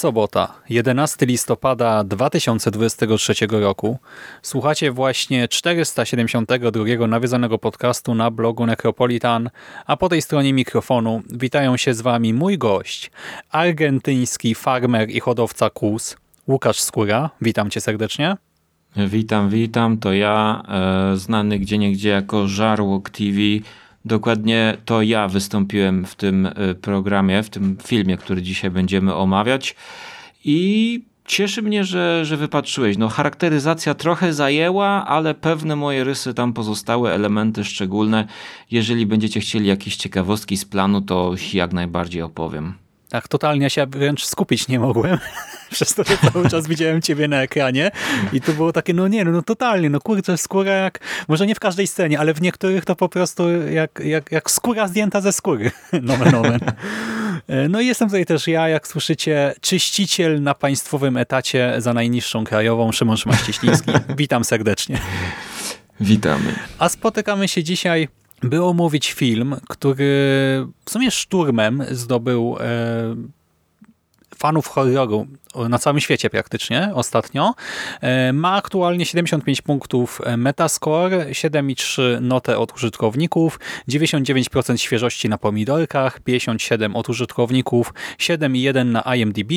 Sobota, 11 listopada 2023 roku. Słuchacie właśnie 472 nawiedzonego podcastu na blogu Necropolitan, a po tej stronie mikrofonu witają się z Wami mój gość, argentyński farmer i hodowca kóz, Łukasz Skóra. Witam Cię serdecznie. Witam, witam. To ja, e, znany gdzieniegdzie jako Żarłok TV, Dokładnie to ja wystąpiłem w tym y, programie, w tym filmie, który dzisiaj będziemy omawiać. I cieszy mnie, że, że wypatrzyłeś. No, charakteryzacja trochę zajęła, ale pewne moje rysy tam pozostały, elementy szczególne. Jeżeli będziecie chcieli jakieś ciekawostki z planu, to jak najbardziej opowiem. Tak, totalnie ja się wręcz skupić nie mogłem. Przez to, że cały czas widziałem ciebie na ekranie i to było takie, no nie, no, no totalnie, no kurczę, skóra jak, może nie w każdej scenie, ale w niektórych to po prostu jak, jak, jak skóra zdjęta ze skóry. Nomen, nomen. No i jestem tutaj też ja, jak słyszycie, czyściciel na państwowym etacie za najniższą krajową, Szymon Szymaścieśliński. Witam serdecznie. Witamy. A spotykamy się dzisiaj by omówić film, który w sumie szturmem zdobył e, fanów horroru na całym świecie praktycznie ostatnio. E, ma aktualnie 75 punktów Metascore, 7,3 notę od użytkowników, 99% świeżości na pomidorkach, 57 od użytkowników, 7,1 na IMDb,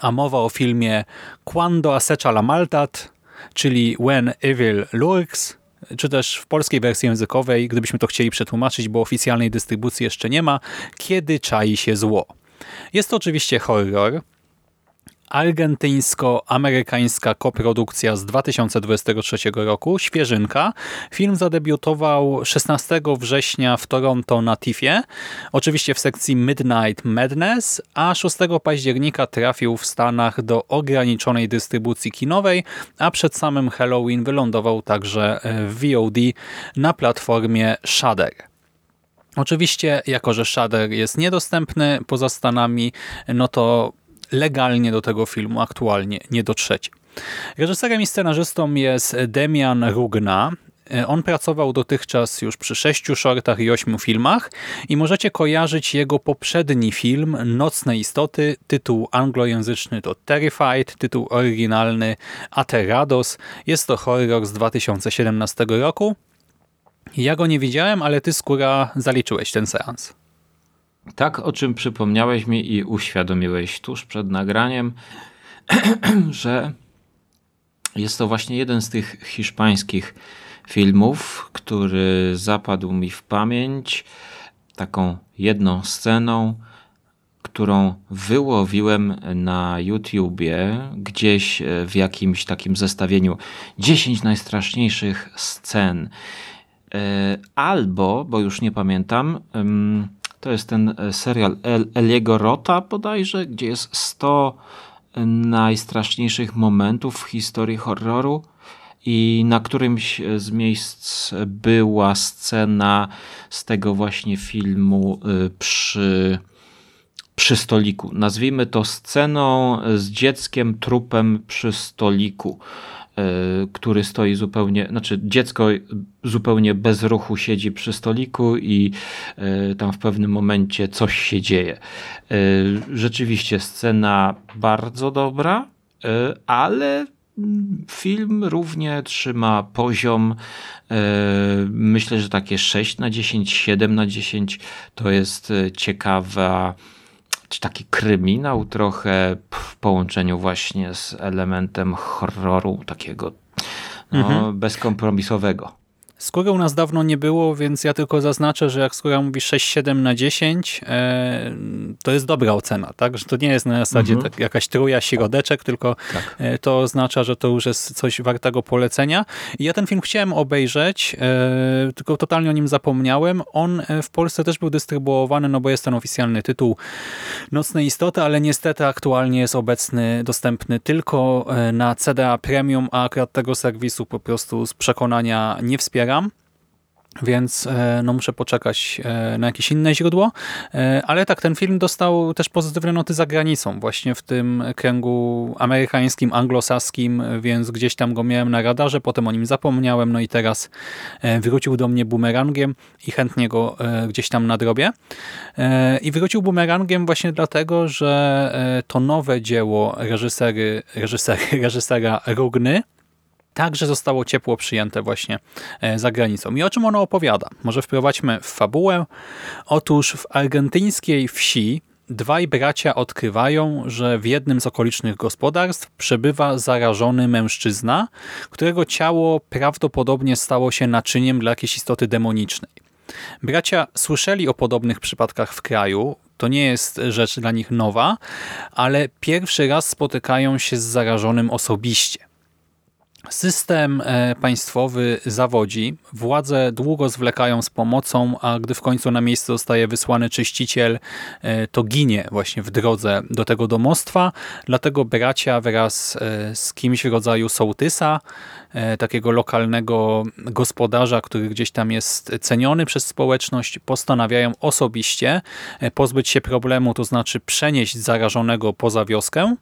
a mowa o filmie Quando acecha la maltat, czyli When Evil Lurks, czy też w polskiej wersji językowej, gdybyśmy to chcieli przetłumaczyć, bo oficjalnej dystrybucji jeszcze nie ma, Kiedy czai się zło. Jest to oczywiście horror, argentyńsko-amerykańska koprodukcja z 2023 roku, świeżynka. Film zadebiutował 16 września w Toronto na TIFie, oczywiście w sekcji Midnight Madness, a 6 października trafił w Stanach do ograniczonej dystrybucji kinowej, a przed samym Halloween wylądował także w VOD na platformie Shudder. Oczywiście, jako że Shudder jest niedostępny poza Stanami, no to legalnie do tego filmu aktualnie nie dotrzecie. Reżyserem i scenarzystą jest Demian Rugna. On pracował dotychczas już przy sześciu shortach i ośmiu filmach i możecie kojarzyć jego poprzedni film Nocne Istoty, tytuł anglojęzyczny to Terrified, tytuł oryginalny Aterados. Jest to horror z 2017 roku. Ja go nie widziałem, ale ty skóra zaliczyłeś ten seans. Tak, o czym przypomniałeś mi i uświadomiłeś tuż przed nagraniem, że jest to właśnie jeden z tych hiszpańskich filmów, który zapadł mi w pamięć taką jedną sceną, którą wyłowiłem na YouTubie, gdzieś w jakimś takim zestawieniu 10 najstraszniejszych scen. E, albo, bo już nie pamiętam, to jest ten e, serial El Eliego Rota bodajże, gdzie jest 100 e, najstraszniejszych momentów w historii horroru i na którymś e, z miejsc była scena z tego właśnie filmu przy, przy stoliku. Nazwijmy to sceną z dzieckiem trupem przy stoliku. E, który stoi zupełnie, znaczy dziecko zupełnie bez ruchu siedzi przy stoliku i e, tam w pewnym momencie coś się dzieje. E, rzeczywiście scena bardzo dobra, ale film równie trzyma poziom. Myślę, że takie 6 na 10, 7 na 10 to jest ciekawa taki kryminał trochę w połączeniu właśnie z elementem horroru takiego no, mhm. bezkompromisowego. Skóry u nas dawno nie było, więc ja tylko zaznaczę, że jak skóra mówi 6-7 na 10, e, to jest dobra ocena, tak? Że to nie jest na zasadzie mhm. tak, jakaś truja, środeczek, tylko tak. e, to oznacza, że to już jest coś wartego polecenia. I ja ten film chciałem obejrzeć, e, tylko totalnie o nim zapomniałem. On w Polsce też był dystrybuowany, no bo jest ten oficjalny tytuł Nocne Istoty, ale niestety aktualnie jest obecny, dostępny tylko na CDA Premium, a akurat tego serwisu po prostu z przekonania nie wspiera więc e, no, muszę poczekać e, na jakieś inne źródło. E, ale tak, ten film dostał też pozytywne noty za granicą, właśnie w tym kręgu amerykańskim, anglosaskim, więc gdzieś tam go miałem na radarze, potem o nim zapomniałem, no i teraz wrócił do mnie bumerangiem i chętnie go gdzieś tam nadrobię. I wrócił bumerangiem właśnie dlatego, że to nowe dzieło reżysery, reżysery, reżysera Rugny, także zostało ciepło przyjęte właśnie e, za granicą. I o czym ono opowiada? Może wprowadźmy w fabułę. Otóż w argentyńskiej wsi dwaj bracia odkrywają, że w jednym z okolicznych gospodarstw przebywa zarażony mężczyzna, którego ciało prawdopodobnie stało się naczyniem dla jakiejś istoty demonicznej. Bracia słyszeli o podobnych przypadkach w kraju, to nie jest rzecz dla nich nowa, ale pierwszy raz spotykają się z zarażonym osobiście. System e, państwowy zawodzi, władze długo zwlekają z pomocą, a gdy w końcu na miejsce zostaje wysłany czyściciel, e, to ginie właśnie w drodze do tego domostwa. Dlatego bracia wraz e, z kimś w rodzaju sołtysa, takiego lokalnego gospodarza, który gdzieś tam jest ceniony przez społeczność, postanawiają osobiście pozbyć się problemu, to znaczy przenieść zarażonego poza wioskę,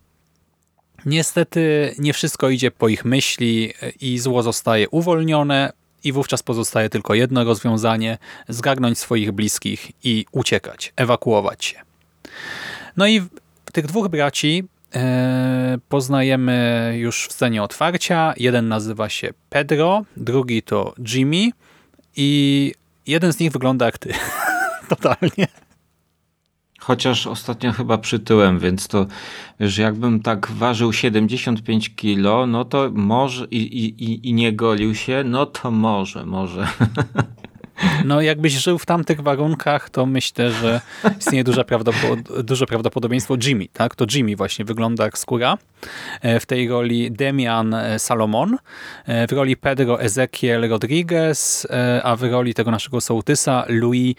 Niestety nie wszystko idzie po ich myśli i zło zostaje uwolnione i wówczas pozostaje tylko jedno rozwiązanie, zgarnąć swoich bliskich i uciekać, ewakuować się. No i tych dwóch braci e, poznajemy już w scenie otwarcia. Jeden nazywa się Pedro, drugi to Jimmy i jeden z nich wygląda jak ty. Totalnie. Chociaż ostatnio chyba przytyłem, więc to wiesz, jakbym tak ważył 75 kilo, no to może i, i, i nie golił się, no to może, może. No jakbyś żył w tamtych warunkach, to myślę, że istnieje duże, prawdopod duże prawdopodobieństwo Jimmy, tak? To Jimmy właśnie wygląda jak skóra. E, w tej roli Demian e, Salomon, e, w roli Pedro Ezequiel Rodriguez, a w roli tego naszego sołtysa Louis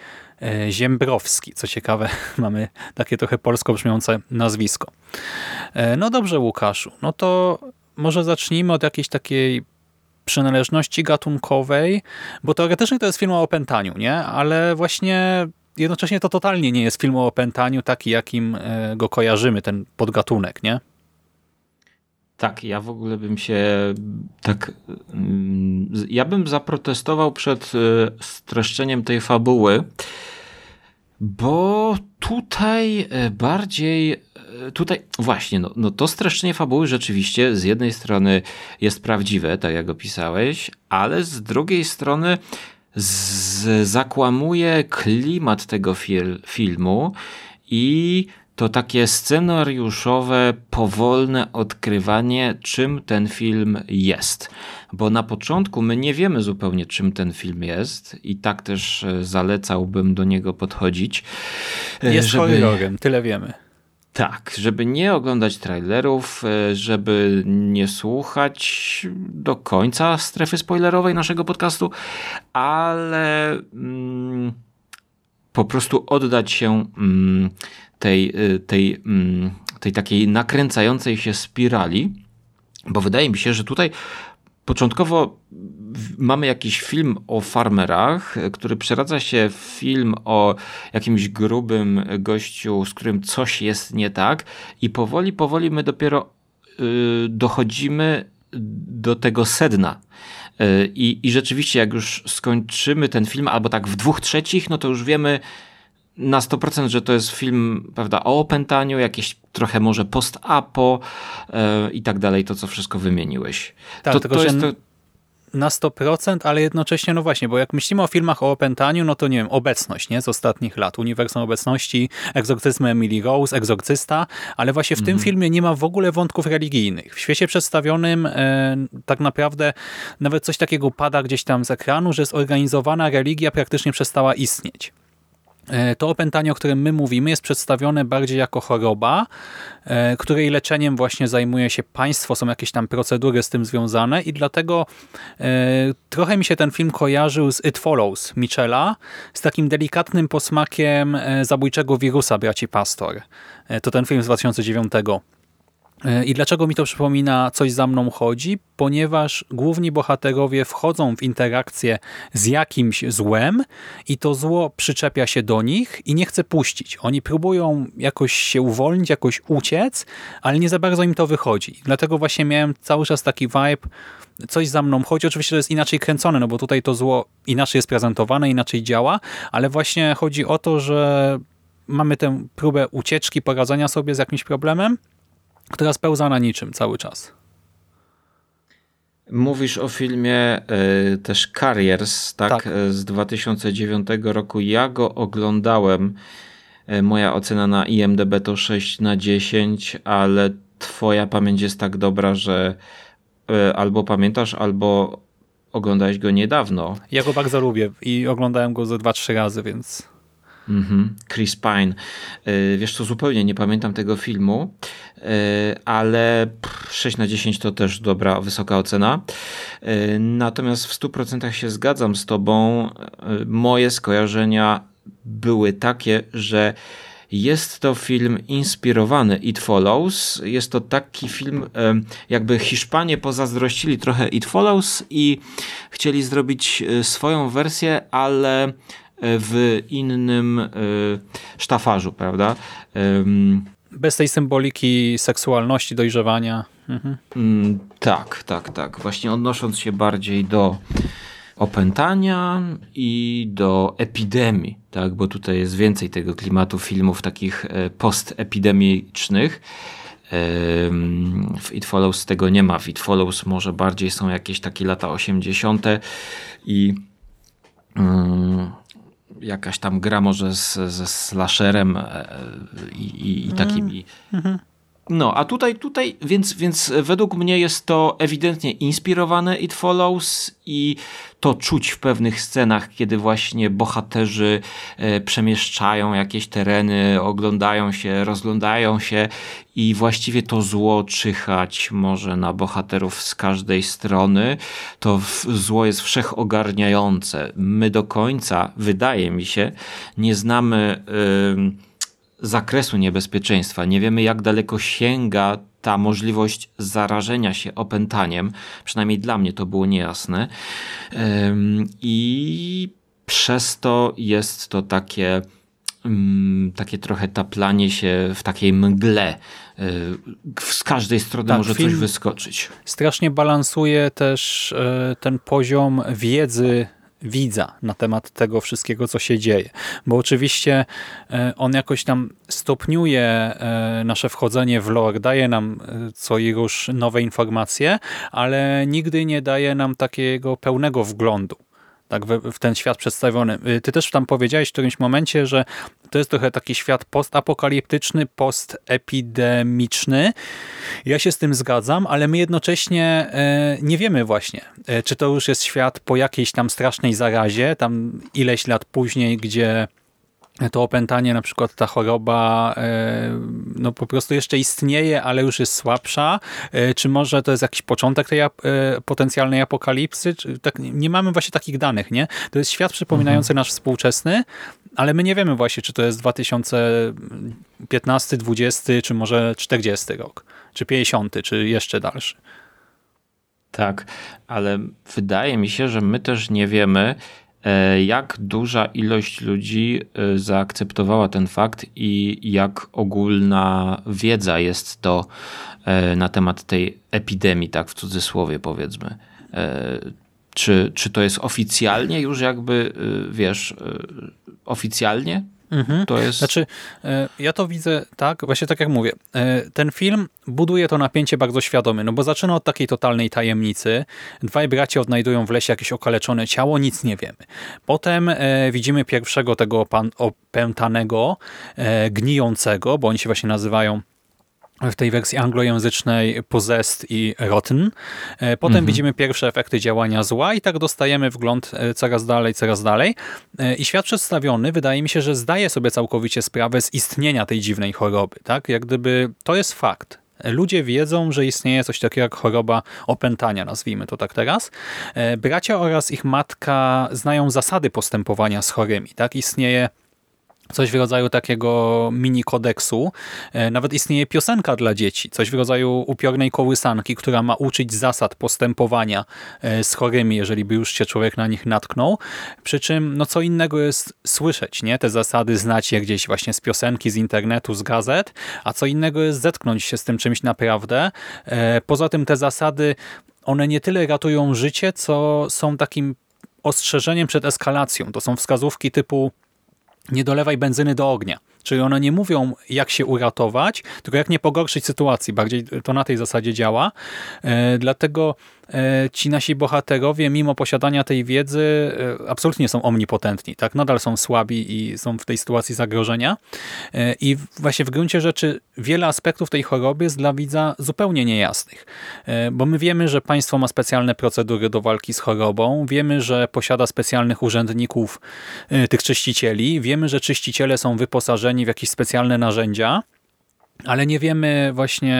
Ziembrowski. Co ciekawe, mamy takie trochę polsko brzmiące nazwisko. No dobrze, Łukaszu, no to może zacznijmy od jakiejś takiej przynależności gatunkowej, bo teoretycznie to jest film o opętaniu, nie? Ale właśnie jednocześnie to totalnie nie jest film o opętaniu taki, jakim e, go kojarzymy, ten podgatunek, nie? Tak, ja w ogóle bym się tak. Mm, ja bym zaprotestował przed e, streszczeniem tej fabuły, bo tutaj e, bardziej tutaj właśnie, no, no to streszczenie fabuły rzeczywiście z jednej strony jest prawdziwe, tak jak opisałeś, ale z drugiej strony z, zakłamuje klimat tego fil, filmu i to takie scenariuszowe, powolne odkrywanie, czym ten film jest. Bo na początku my nie wiemy zupełnie, czym ten film jest, i tak też e, zalecałbym do niego podchodzić. Jest żeby... horrorem, tyle wiemy. Tak, żeby nie oglądać trailerów, e, żeby nie słuchać do końca strefy spoilerowej naszego podcastu, ale mm, po prostu oddać się mm, tej, e, tej, mm, tej takiej nakręcającej się spirali, bo wydaje mi się, że tutaj Początkowo mamy jakiś film o farmerach, który przeradza się w film o jakimś grubym gościu, z którym coś jest nie tak, i powoli, powoli my dopiero yy, dochodzimy do tego sedna. Yy, I rzeczywiście, jak już skończymy ten film, albo tak w dwóch trzecich, no to już wiemy, na 100%, że to jest film prawda, o opętaniu, jakieś trochę może post-apo yy, i tak dalej, to co wszystko wymieniłeś. Tak, to, tylko, to jest to... na 100%, ale jednocześnie, no właśnie, bo jak myślimy o filmach o opętaniu, no to nie wiem, obecność nie z ostatnich lat, uniwersum obecności, egzorcyzmy Emily Rose, egzorcysta, ale właśnie w tym Mhm. filmie nie ma w ogóle wątków religijnych. W świecie przedstawionym e, tak naprawdę nawet coś takiego pada gdzieś tam z ekranu, że zorganizowana religia praktycznie przestała istnieć. E, To opętanie, o którym my mówimy, jest przedstawione bardziej jako choroba, e, której leczeniem właśnie zajmuje się państwo, są jakieś tam procedury z tym związane i dlatego e, trochę mi się ten film kojarzył z It Follows Michela, z takim delikatnym posmakiem zabójczego wirusa braci Pastor. To ten film z 2009. E, I dlaczego mi to przypomina Coś za mną chodzi? Ponieważ główni bohaterowie wchodzą w interakcję z jakimś złem i to zło przyczepia się do nich i nie chce puścić. Oni próbują jakoś się uwolnić, jakoś uciec, ale nie za bardzo im to wychodzi. Dlatego właśnie miałem cały czas taki vibe, coś za mną chodzi. Oczywiście to jest inaczej kręcone, no bo tutaj to zło inaczej jest prezentowane, inaczej działa, ale właśnie chodzi o to, że mamy tę próbę ucieczki, poradzenia sobie z jakimś problemem, która spełza na niczym cały czas. Mówisz o filmie y, też Carriers, tak? Tak. Y, Z 2009 roku. Ja go oglądałem. Y, Moja ocena na IMDB to 6 na 10, ale twoja pamięć jest tak dobra, że y, albo pamiętasz, albo oglądałeś go niedawno. Ja go bardzo lubię i oglądałem go ze dwa, trzy razy, więc Mhm. Chris Pine. Y, Wiesz co, zupełnie nie pamiętam tego filmu, y, ale pff, 6 na 10 to też dobra, wysoka ocena. Y, Natomiast w 100% się zgadzam z tobą. Moje skojarzenia były takie, że jest to film inspirowany It Follows. Jest to taki film, jakby Hiszpanie pozazdrościli trochę It Follows i chcieli zrobić e, swoją wersję, ale e, w innym e, sztafarzu, prawda? Bez tej symboliki seksualności, dojrzewania. Mhm. Mm, tak, tak, tak. Właśnie odnosząc się bardziej do opętania i do epidemii, tak, bo tutaj jest więcej tego klimatu filmów takich e, postepidemicznych. Em, W It Follows tego nie ma. W It Follows może bardziej są jakieś takie lata 80. i mm, jakaś tam gra może z, ze slasherem e, i, i, i takimi no, a tutaj, tutaj, więc, więc według mnie jest to ewidentnie inspirowane It Follows i to czuć w pewnych scenach, kiedy właśnie bohaterzy e, przemieszczają jakieś tereny, oglądają się, rozglądają się i właściwie to zło czyhać może na bohaterów z każdej strony. To zło jest wszechogarniające. My do końca, wydaje mi się, nie znamy... zakresu niebezpieczeństwa. Nie wiemy, jak daleko sięga ta możliwość zarażenia się opętaniem. Przynajmniej dla mnie to było niejasne. I przez to jest to takie, ym, takie trochę taplanie się w takiej mgle. Yy, Z każdej strony Tak, może coś wyskoczyć. Strasznie balansuje też e, ten poziom wiedzy widza na temat tego wszystkiego, co się dzieje. Bo oczywiście e, on jakoś tam stopniuje e, nasze wchodzenie w lore, daje nam e, co rusz nowe informacje, ale nigdy nie daje nam takiego pełnego wglądu tak, w, w ten świat przedstawiony. Y, Ty też tam powiedziałeś w którymś momencie, że to jest trochę taki świat postapokaliptyczny, postepidemiczny. Ja się z tym zgadzam, ale my jednocześnie e, nie wiemy właśnie, e, czy to już jest świat po jakiejś tam strasznej zarazie, tam ileś lat później, gdzie to opętanie, na przykład ta choroba, e, no po prostu jeszcze istnieje, ale już jest słabsza, E, czy może to jest jakiś początek tej e, potencjalnej apokalipsy, tak, nie mamy właśnie takich danych, nie? To jest świat przypominający nasz współczesny, ale my nie wiemy właśnie, czy to jest 2015, 20, czy może 40 rok, czy 50, czy jeszcze dalszy. Tak, ale wydaje mi się, że my też nie wiemy, jak duża ilość ludzi e, zaakceptowała ten fakt i jak ogólna wiedza jest to e, na temat tej epidemii, tak w cudzysłowie powiedzmy. E, Czy, czy to jest oficjalnie już jakby, e, wiesz, e, oficjalnie? Mhm. To jest... Znaczy, e, ja to widzę tak, właśnie tak jak mówię. E, ten film buduje to napięcie bardzo świadomie, no bo zaczyna od takiej totalnej tajemnicy. Dwaj bracia odnajdują w lesie jakieś okaleczone ciało, nic nie wiemy. Potem e, widzimy pierwszego tego opętanego, gnijącego, bo oni się właśnie nazywają w tej wersji anglojęzycznej Possessed i Rotten. E, potem mhm. widzimy pierwsze efekty działania zła i tak dostajemy wgląd e, coraz dalej, coraz dalej. E, I świat przedstawiony wydaje mi się, że zdaje sobie całkowicie sprawę z istnienia tej dziwnej choroby. Tak? Jak gdyby to jest fakt. Ludzie wiedzą, że istnieje coś takiego jak choroba opętania, nazwijmy to tak teraz. Bracia oraz ich matka znają zasady postępowania z chorymi. Tak? Istnieje coś w rodzaju takiego mini kodeksu. E, nawet istnieje piosenka dla dzieci, coś w rodzaju upiornej kołysanki, która ma uczyć zasad postępowania e, z chorymi, jeżeli by już się człowiek na nich natknął. Przy czym no co innego jest słyszeć, nie? Te zasady znać je gdzieś właśnie z piosenki, z internetu, z gazet, a co innego jest zetknąć się z tym czymś naprawdę. E, poza tym te zasady, one nie tyle ratują życie, co są takim ostrzeżeniem przed eskalacją. To są wskazówki typu nie dolewaj benzyny do ognia. Czyli one nie mówią, jak się uratować, tylko jak nie pogorszyć sytuacji. Bardziej to na tej zasadzie działa. E, dlatego E, ci nasi bohaterowie, mimo posiadania tej wiedzy, e, absolutnie są omnipotentni. Tak? Nadal są słabi i są w tej sytuacji zagrożenia. I właśnie w gruncie rzeczy wiele aspektów tej choroby jest dla widza zupełnie niejasnych. Bo my wiemy, że państwo ma specjalne procedury do walki z chorobą, wiemy, że posiada specjalnych urzędników, tych czyścicieli, wiemy, że czyściciele są wyposażeni w jakieś specjalne narzędzia, ale nie wiemy właśnie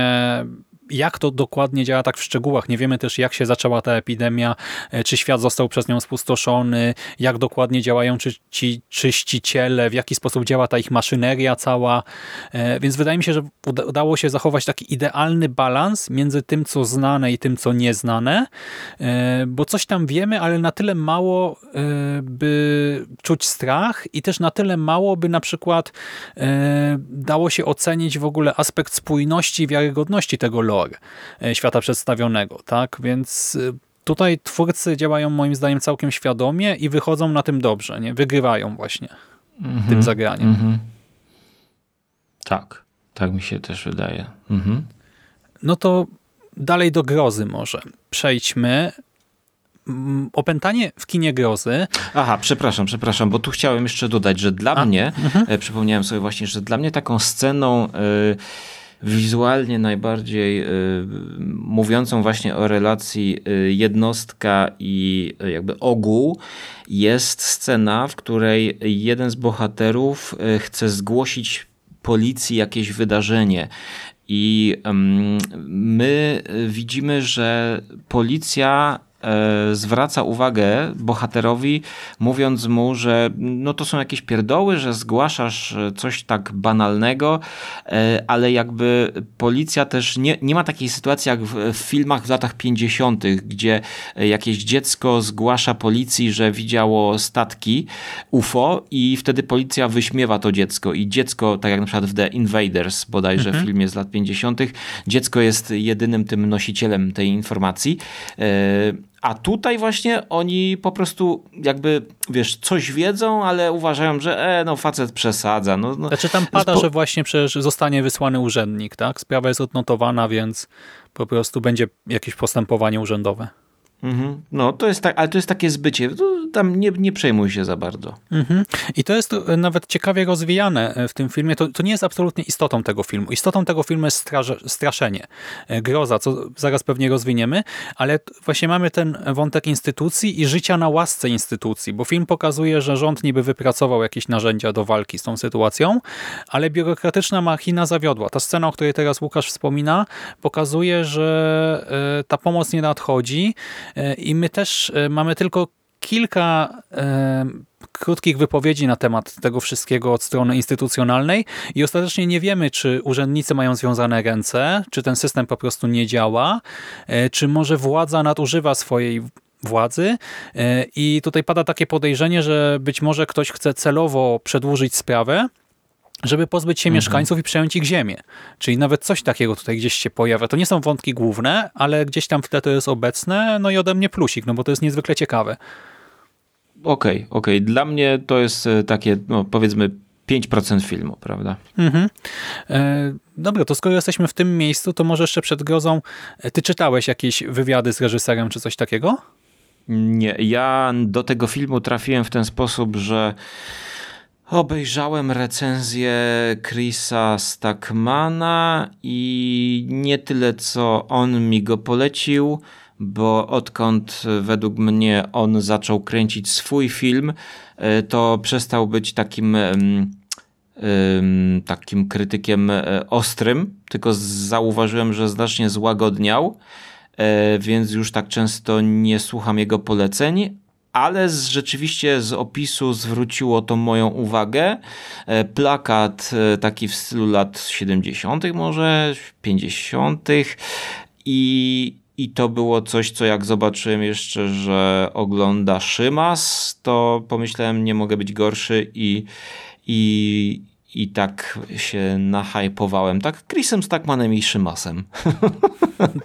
jak to dokładnie działa tak w szczegółach. Nie wiemy też, jak się zaczęła ta epidemia, e, czy świat został przez nią spustoszony, jak dokładnie działają czy, ci czyściciele, w jaki sposób działa ta ich maszyneria cała. E, więc wydaje mi się, że udało się zachować taki idealny balans między tym, co znane i tym, co nieznane, e, bo coś tam wiemy, ale na tyle mało, by czuć strach i też na tyle mało, by na przykład dało się ocenić w ogóle aspekt spójności i wiarygodności tego lore lore e, świata przedstawionego, tak? Więc e, tutaj twórcy działają moim zdaniem całkiem świadomie i wychodzą na tym dobrze, nie? Wygrywają właśnie mm -hmm, tym zagraniem. Mm -hmm. Tak, tak mi się też wydaje. Mm -hmm. No to dalej do grozy może. Przejdźmy. Opętanie w kinie grozy. Aha, przepraszam, przepraszam, bo tu chciałem jeszcze dodać, że dla A, mnie, mhm. e, przypomniałem sobie właśnie, że dla mnie taką sceną... Y wizualnie najbardziej y, mówiącą właśnie o relacji y, jednostka i y, jakby ogół jest scena, w której jeden z bohaterów chce zgłosić policji jakieś wydarzenie. I my widzimy, że policja zwraca uwagę bohaterowi, mówiąc mu, że no to są jakieś pierdoły, że zgłaszasz coś tak banalnego, e, ale jakby policja też nie, nie ma takiej sytuacji jak w, w filmach w latach 50., gdzie jakieś dziecko zgłasza policji, że widziało statki UFO i wtedy policja wyśmiewa to dziecko i dziecko, tak jak na przykład w The Invaders bodajże mhm. w filmie z lat 50., dziecko jest jedynym tym nosicielem tej informacji. A tutaj właśnie oni po prostu jakby, wiesz, coś wiedzą, ale uważają, że e, no facet przesadza. No, no. Znaczy tam pada, że właśnie przecież zostanie wysłany urzędnik, tak? Sprawa jest odnotowana, więc po prostu będzie jakieś postępowanie urzędowe. Mhm. No, to jest tak, ale to jest takie zbycie. Tam nie, nie przejmuj się za bardzo. Mhm. I to jest e, nawet ciekawie rozwijane e, w tym filmie. To, to nie jest absolutnie istotą tego filmu. Istotą tego filmu jest straże, straszenie, e, groza, co zaraz pewnie rozwiniemy, ale właśnie mamy ten wątek instytucji i życia na łasce instytucji, bo film pokazuje, że rząd niby wypracował jakieś narzędzia do walki z tą sytuacją, ale biurokratyczna machina zawiodła. Ta scena, o której teraz Łukasz wspomina, pokazuje, że ta pomoc nie nadchodzi, I my też e, mamy tylko kilka e, krótkich wypowiedzi na temat tego wszystkiego od strony instytucjonalnej i ostatecznie nie wiemy, czy urzędnicy mają związane ręce, czy ten system po prostu nie działa, czy może władza nadużywa swojej władzy. I tutaj pada takie podejrzenie, że być może ktoś chce celowo przedłużyć sprawę, żeby pozbyć się mhm. mieszkańców i przejąć ich ziemię. Czyli nawet coś takiego tutaj gdzieś się pojawia. To nie są wątki główne, ale gdzieś tam w tle to jest obecne, no i ode mnie plusik, no bo to jest niezwykle ciekawe. Okej, okay, okej. Okay. Dla mnie to jest e, takie, no powiedzmy, 5% filmu, prawda? Mhm. E, dobra, to skoro jesteśmy w tym miejscu, to może jeszcze przed grozą, e, ty czytałeś jakieś wywiady z reżyserem czy coś takiego? Nie, ja do tego filmu trafiłem w ten sposób, że obejrzałem recenzję Chrisa Stackmana i nie tyle co on mi go polecił, bo odkąd według mnie on zaczął kręcić swój film, e, to przestał być takim takim krytykiem e, ostrym, tylko zauważyłem, że znacznie złagodniał, e, więc już tak często nie słucham jego poleceń, ale z, rzeczywiście z opisu zwróciło to moją uwagę. Plakat taki w stylu lat 70., może 50. I, i to było coś, co jak zobaczyłem jeszcze, że ogląda Szymas, to pomyślałem, nie mogę być gorszy i, i, i tak się nahypowałem. Tak Chrisem Stackmanem i Szymasem.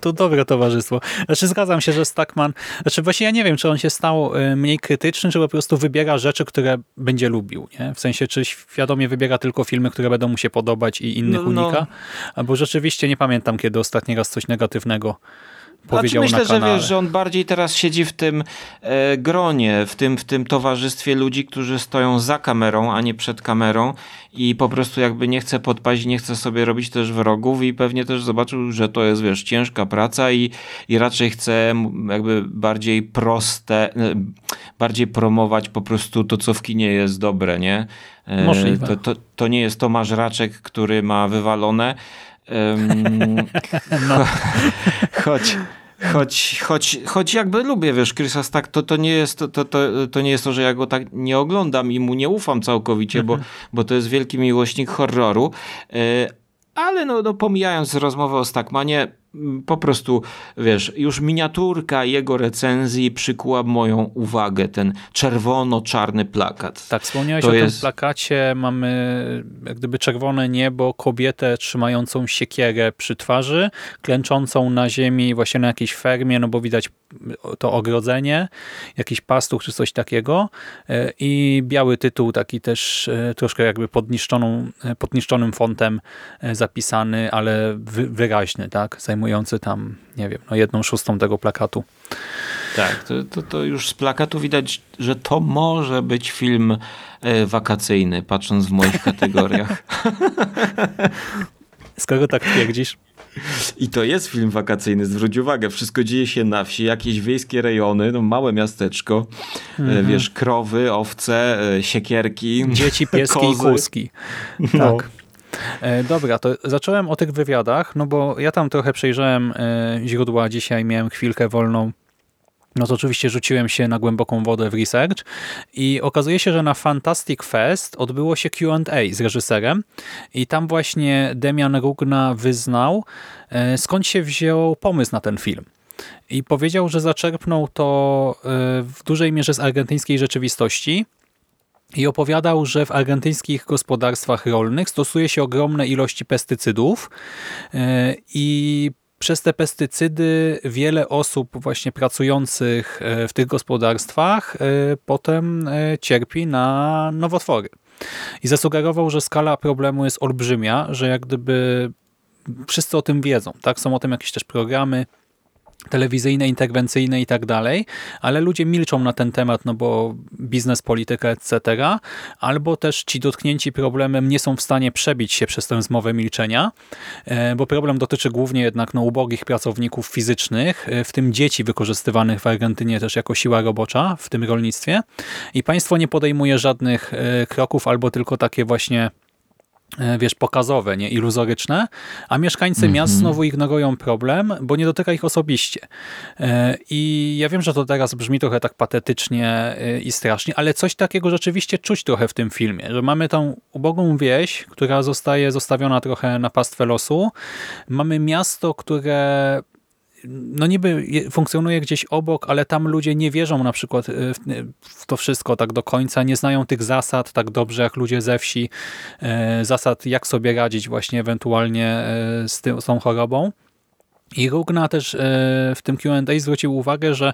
To dobre towarzystwo. Znaczy zgadzam się, że Stackman, znaczy właśnie ja nie wiem, czy on się stał y, mniej krytyczny, czy po prostu wybiera rzeczy, które będzie lubił. Nie? W sensie, czy świadomie wybiera tylko filmy, które będą mu się podobać i innych no, no. unika, albo rzeczywiście nie pamiętam, kiedy ostatni raz coś negatywnego powiedział znaczy, myślę, że wiesz, że on bardziej teraz siedzi w tym e, gronie, w tym, w tym towarzystwie ludzi, którzy stoją za kamerą, a nie przed kamerą i po prostu jakby nie chce podpaść, nie chce sobie robić też wrogów i pewnie też zobaczył, że to jest, wiesz, ciężka praca i, i raczej chce jakby bardziej proste, e, bardziej promować po prostu to, co w kinie jest dobre, nie? E, Możliwe. To, to, to nie jest Tomasz Raczek, który ma wywalone, Um, no. choć, choć, choć, choć jakby lubię, wiesz, Chrisa tak, to, to, nie jest, to, to, to nie jest to, że ja go tak nie oglądam i mu nie ufam całkowicie, bo, mhm. bo to jest wielki miłośnik horroru. E, ale no, no pomijając rozmowę o Stackmanie, po prostu, wiesz, już miniaturka jego recenzji przykuła moją uwagę, ten czerwono-czarny plakat. Tak, wspomniałeś to o jest... tym plakacie, mamy jak gdyby czerwone niebo, kobietę trzymającą siekierę przy twarzy, klęczącą na ziemi właśnie na jakiejś fermie, no bo widać to ogrodzenie, jakiś pastuch czy coś takiego. E, i biały tytuł taki też e, troszkę jakby podniszczoną, e, podniszczonym fontem zapisany, ale wyraźny, tak, zajmujący zajmujący tam, nie wiem, no jedną szóstą tego plakatu. Tak, to, to, to już z plakatu widać, że to może być film e, wakacyjny, patrząc w moich kategoriach. Skoro tak twierdzisz. I to jest film wakacyjny, zwróć uwagę, wszystko dzieje się na wsi, jakieś wiejskie rejony, no małe miasteczko, mm wiesz, krowy, owce, e, siekierki, Dzieci, pieski kozy. i kózki. No. Tak. E, dobra, to zacząłem o tych wywiadach, no bo ja tam trochę przejrzałem e, źródła. Dzisiaj, miałem chwilkę wolną. No to oczywiście rzuciłem się na głęboką wodę w research i okazuje się, że na Fantastic Fest odbyło się Q&A z reżyserem i tam właśnie Demian Rugna wyznał, e, skąd się wziął pomysł na ten film. I powiedział, że zaczerpnął to w dużej mierze z argentyńskiej rzeczywistości, i opowiadał, że w argentyńskich gospodarstwach rolnych stosuje się ogromne ilości pestycydów e, i przez te pestycydy wiele osób właśnie pracujących e, w tych gospodarstwach e, potem cierpi na nowotwory. I zasugerował, że skala problemu jest olbrzymia, że jak gdyby wszyscy o tym wiedzą. tak Są o tym jakieś też programy, telewizyjne, interwencyjne i tak dalej, ale ludzie milczą na ten temat, no bo biznes, polityka, etc., albo też ci dotknięci problemem nie są w stanie przebić się przez tę zmowę milczenia, e, bo problem dotyczy głównie jednak no, ubogich pracowników fizycznych, e, w tym dzieci wykorzystywanych w Argentynie też jako siła robocza w tym rolnictwie i państwo nie podejmuje żadnych e, kroków albo tylko takie właśnie wiesz, pokazowe, nie iluzoryczne, a mieszkańcy mm -hmm. miast znowu ignorują problem, bo nie dotyka ich osobiście. E, I ja wiem, że to teraz brzmi trochę tak patetycznie e, i strasznie, ale coś takiego rzeczywiście czuć trochę w tym filmie, że mamy tą ubogą wieś, która zostaje zostawiona trochę na pastwę losu. Mamy miasto, które no niby funkcjonuje gdzieś obok, ale tam ludzie nie wierzą na przykład e, w to wszystko tak do końca, nie znają tych zasad tak dobrze jak ludzie ze wsi, e, zasad jak sobie radzić właśnie ewentualnie e, z, tym, z tą chorobą. I Rugna też e, w tym Q&A zwrócił uwagę, że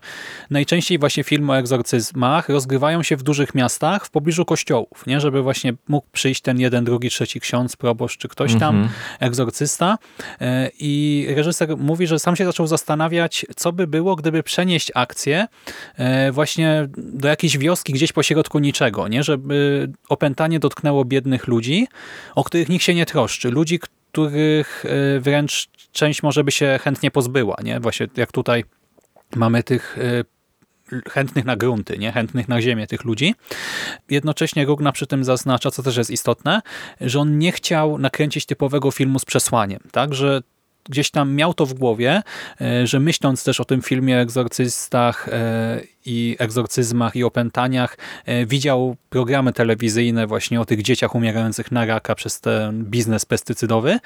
najczęściej właśnie filmy o egzorcyzmach rozgrywają się w dużych miastach w pobliżu kościołów, nie? żeby właśnie mógł przyjść ten jeden, drugi, trzeci ksiądz, proboszcz czy ktoś tam, Mhm. egzorcysta. E, I reżyser mówi, że sam się zaczął zastanawiać, co by było, gdyby przenieść akcję e, właśnie do jakiejś wioski gdzieś pośrodku niczego, nie? żeby opętanie dotknęło biednych ludzi, o których nikt się nie troszczy. Ludzi, których e, wręcz część może by się chętnie pozbyła. Nie? Właśnie jak tutaj mamy tych e, chętnych na grunty, nie? chętnych na ziemię tych ludzi. Jednocześnie Rugna przy tym zaznacza, co też jest istotne, że on nie chciał nakręcić typowego filmu z przesłaniem. Tak, że gdzieś tam miał to w głowie, e, że myśląc też o tym filmie egzorcystach e, i egzorcyzmach i opętaniach, e, widział programy telewizyjne właśnie o tych dzieciach umierających na raka przez ten biznes pestycydowy,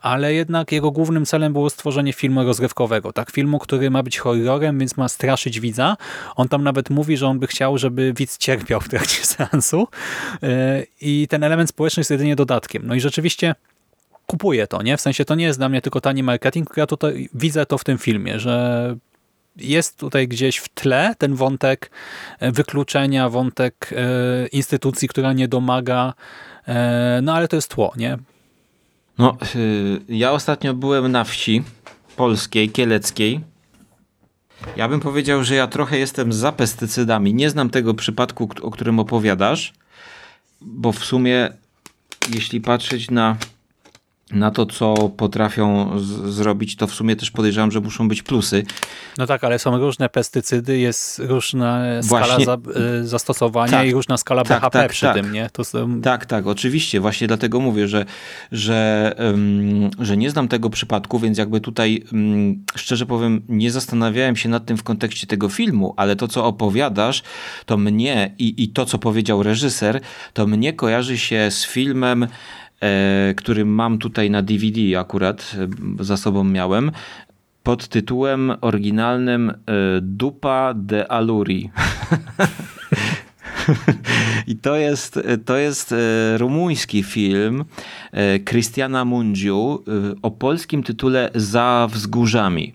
ale jednak jego głównym celem było stworzenie filmu rozrywkowego, tak, filmu, który ma być horrorem, więc ma straszyć widza. On tam nawet mówi, że on by chciał, żeby widz cierpiał w trakcie seansu i ten element społeczny jest jedynie dodatkiem. No i rzeczywiście kupuję to, nie? W sensie to nie jest dla mnie tylko tani marketing, ja tutaj widzę to w tym filmie, że jest tutaj gdzieś w tle ten wątek e, wykluczenia, wątek e, instytucji, która nie domaga, e, no ale to jest tło, nie? No, ja ostatnio byłem na wsi polskiej, kieleckiej. Ja bym powiedział, że ja trochę jestem za pestycydami. Nie znam tego przypadku, o którym opowiadasz, bo w sumie, jeśli patrzeć na, na to, co potrafią zrobić, to w sumie też podejrzewam, że muszą być plusy. No tak, ale są różne pestycydy, jest różna skala Właśnie- za, e, zastosowania Tak. i różna skala Tak, BHP tak, przy tak. tym, nie? Są, Tak, tak, oczywiście. Właśnie dlatego mówię, że, że, ym, że nie znam tego przypadku, więc jakby tutaj ym, szczerze powiem, nie zastanawiałem się nad tym w kontekście tego filmu, ale to, co opowiadasz, to mnie i, i to, co powiedział reżyser, to mnie kojarzy się z filmem, który mam tutaj na DVD akurat e, za sobą miałem, pod tytułem oryginalnym e, Dupa de Aluri. I to jest, to jest e, rumuński film e, Christiana Mungiu e, o polskim tytule Za wzgórzami.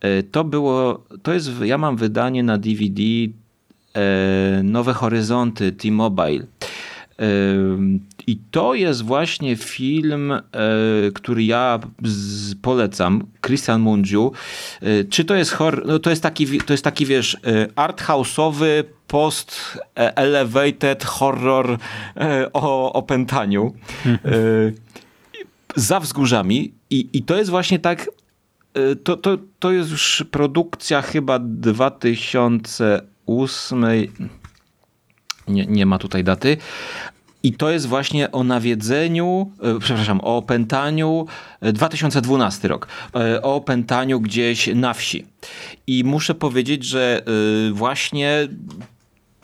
E, To było, to jest, ja mam wydanie na DVD e, Nowe Horyzonty T-Mobile. I to jest właśnie film, e, który ja polecam, Christian Mungiu. E, Czy to jest horror? No to jest taki, to jest taki wiesz, e, arthouse'owy, post-elevated horror e, o opętaniu. E, Za wzgórzami. I, I to jest właśnie tak, to, to, to jest już produkcja chyba 2008. Nie, nie ma tutaj daty. I to jest właśnie o nawiedzeniu, e, przepraszam, o opętaniu, e, 2012 rok, e, o opętaniu gdzieś na wsi. I muszę powiedzieć, że e, właśnie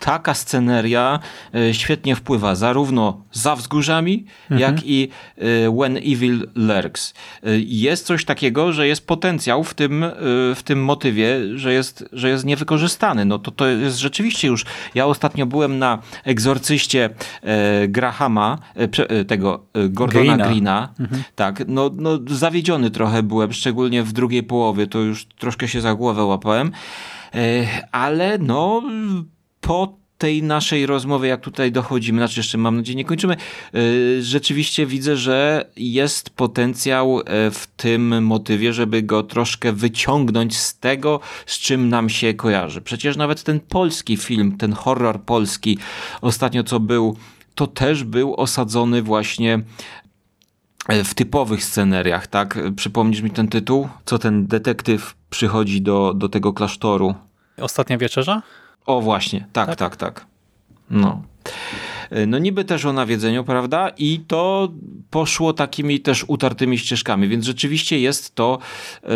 taka sceneria e, świetnie wpływa zarówno za wzgórzami, jak i e, When Evil Lurks. E, Jest coś takiego, że jest potencjał w tym, w tym motywie, że jest, że jest niewykorzystany. No to, to jest rzeczywiście już... Ja ostatnio byłem na egzorcyście Grahama, tego Gordona Greena. Greena. Tak, no, no zawiedziony trochę byłem, szczególnie w drugiej połowie, to już troszkę się za głowę łapałem. Ale no, po tej naszej rozmowie, jak tutaj dochodzimy, znaczy jeszcze mam nadzieję nie kończymy, e, rzeczywiście widzę, że jest potencjał e, w tym motywie, żeby go troszkę wyciągnąć z tego, z czym nam się kojarzy. Przecież nawet ten polski film, ten horror polski, ostatnio co był, to też był osadzony właśnie e, w typowych sceneriach, tak? Przypomnisz mi ten tytuł? Co ten detektyw przychodzi do, do tego klasztoru? Ostatnia wieczerza? O właśnie, tak, tak, tak. No. E, No niby też o nawiedzeniu, prawda? I to poszło takimi też utartymi ścieżkami, więc rzeczywiście jest to e,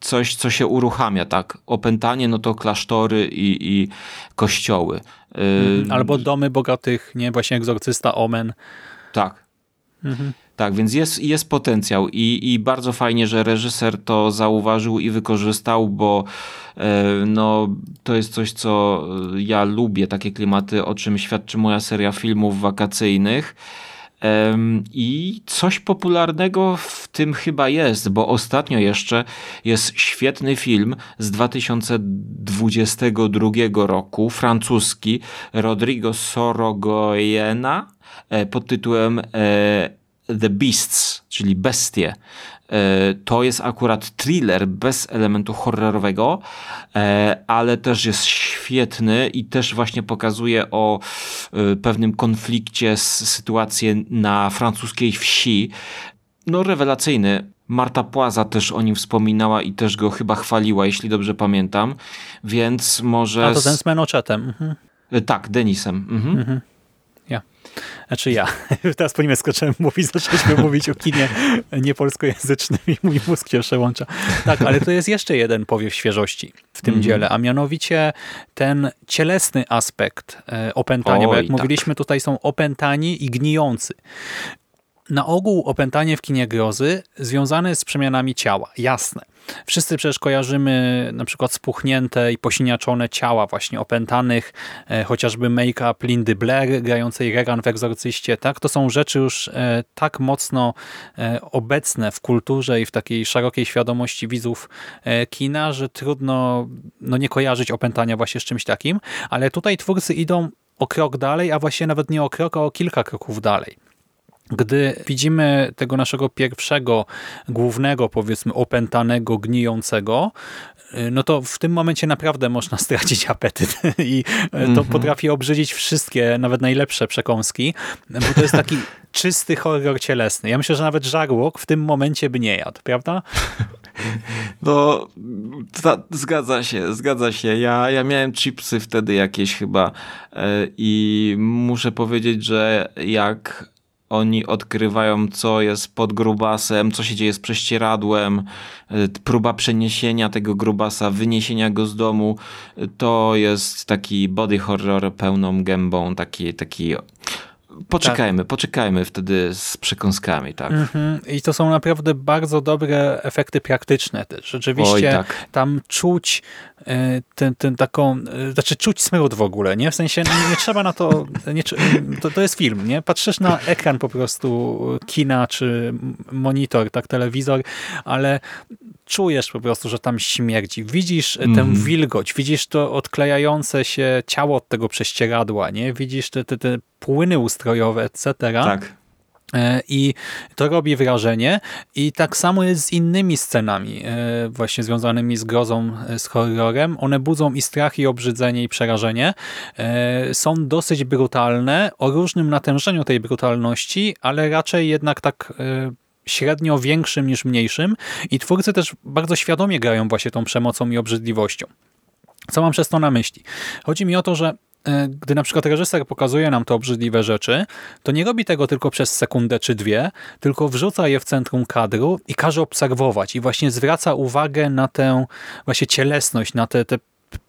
coś, co się uruchamia, tak? Opętanie, no to klasztory i, i kościoły. E, Albo domy bogatych, nie? Właśnie egzorcysta, Omen. Tak. Tak, więc jest, jest potencjał i, i bardzo fajnie, że reżyser to zauważył i wykorzystał, bo e, no, to jest coś, co ja lubię, takie klimaty, o czym świadczy moja seria filmów wakacyjnych. I coś popularnego w tym chyba jest, bo ostatnio jeszcze jest świetny film z 2022 roku, francuski, Rodrigo Sorogoyena e, pod tytułem e, The Beasts, czyli Bestie. E, to jest akurat thriller bez elementu horrorowego, e, ale też jest świetny i też właśnie pokazuje o e, pewnym konflikcie z sytuacją na francuskiej wsi. No rewelacyjny. Marta Płaza też o nim wspominała i też go chyba chwaliła, jeśli dobrze pamiętam, więc może... A to ten z Menoczetem. Mhm. Tak, Denisem. Mhm. Mhm. Znaczy ja. Teraz po niemiecku zacząłem mówić, zaczęliśmy mówić o kinie niepolskojęzycznym i mój mózg się przełącza. Tak, ale to jest jeszcze jeden powiew świeżości w tym mm. dziele, a mianowicie ten cielesny aspekt e, opętania, bo jak tak. mówiliśmy tutaj są opętani i gnijący. Na ogół opętanie w kinie grozy związane z przemianami ciała, jasne. Wszyscy przecież kojarzymy na przykład spuchnięte i posiniaczone ciała właśnie opętanych, e, chociażby make-up Lindy Blair grającej Regan w Egzorcyście. Tak? To są rzeczy już e, tak mocno e, obecne w kulturze i w takiej szerokiej świadomości widzów e, kina, że trudno no, nie kojarzyć opętania właśnie z czymś takim, ale tutaj twórcy idą o krok dalej, a właśnie nawet nie o krok, a o kilka kroków dalej. Gdy widzimy tego naszego pierwszego, głównego, powiedzmy, opętanego, gnijącego, y, no to w tym momencie naprawdę można stracić apetyt i to mm -hmm. potrafi obrzydzić wszystkie, nawet najlepsze przekąski, bo to jest taki czysty horror cielesny. Ja myślę, że nawet żarłok w tym momencie by nie jadł, prawda? No, ta, zgadza się, zgadza się. Ja, ja miałem chipsy wtedy jakieś chyba yy, i muszę powiedzieć, że jak oni odkrywają, co jest pod grubasem, co się dzieje z prześcieradłem, e, próba przeniesienia tego grubasa, wyniesienia go z domu. To jest taki body horror pełną gębą, taki, taki Poczekajmy, tak. poczekajmy wtedy z przekąskami, tak. Mhm. I to są naprawdę bardzo dobre efekty praktyczne też. Rzeczywiście Oj, tak. tam czuć e, ten, ten taką, e, znaczy czuć smród w ogóle, nie? W sensie nie, nie trzeba na to, nie, to, to jest film, nie? Patrzysz na ekran po prostu kina czy monitor, tak, telewizor, ale czujesz po prostu, że tam śmierdzi. Widzisz mm. tę mhm. wilgoć, widzisz to odklejające się ciało od tego prześcieradła, nie? Widzisz te, te, te płyny ustrojowe, etc. Tak. E, I to robi wrażenie. I tak samo jest z innymi scenami, e, właśnie związanymi z grozą, z horrorem. One budzą i strach, i obrzydzenie, i przerażenie. Są dosyć brutalne, o różnym natężeniu tej brutalności, ale raczej jednak tak średnio większym niż mniejszym. I twórcy też bardzo świadomie grają właśnie tą przemocą i obrzydliwością. Co mam przez to na myśli? Chodzi mi o to, że E, gdy na przykład reżyser pokazuje nam te obrzydliwe rzeczy, to nie robi tego tylko przez sekundę czy dwie, tylko wrzuca je w centrum kadru i każe obserwować i właśnie zwraca uwagę na tę właśnie cielesność, na te, te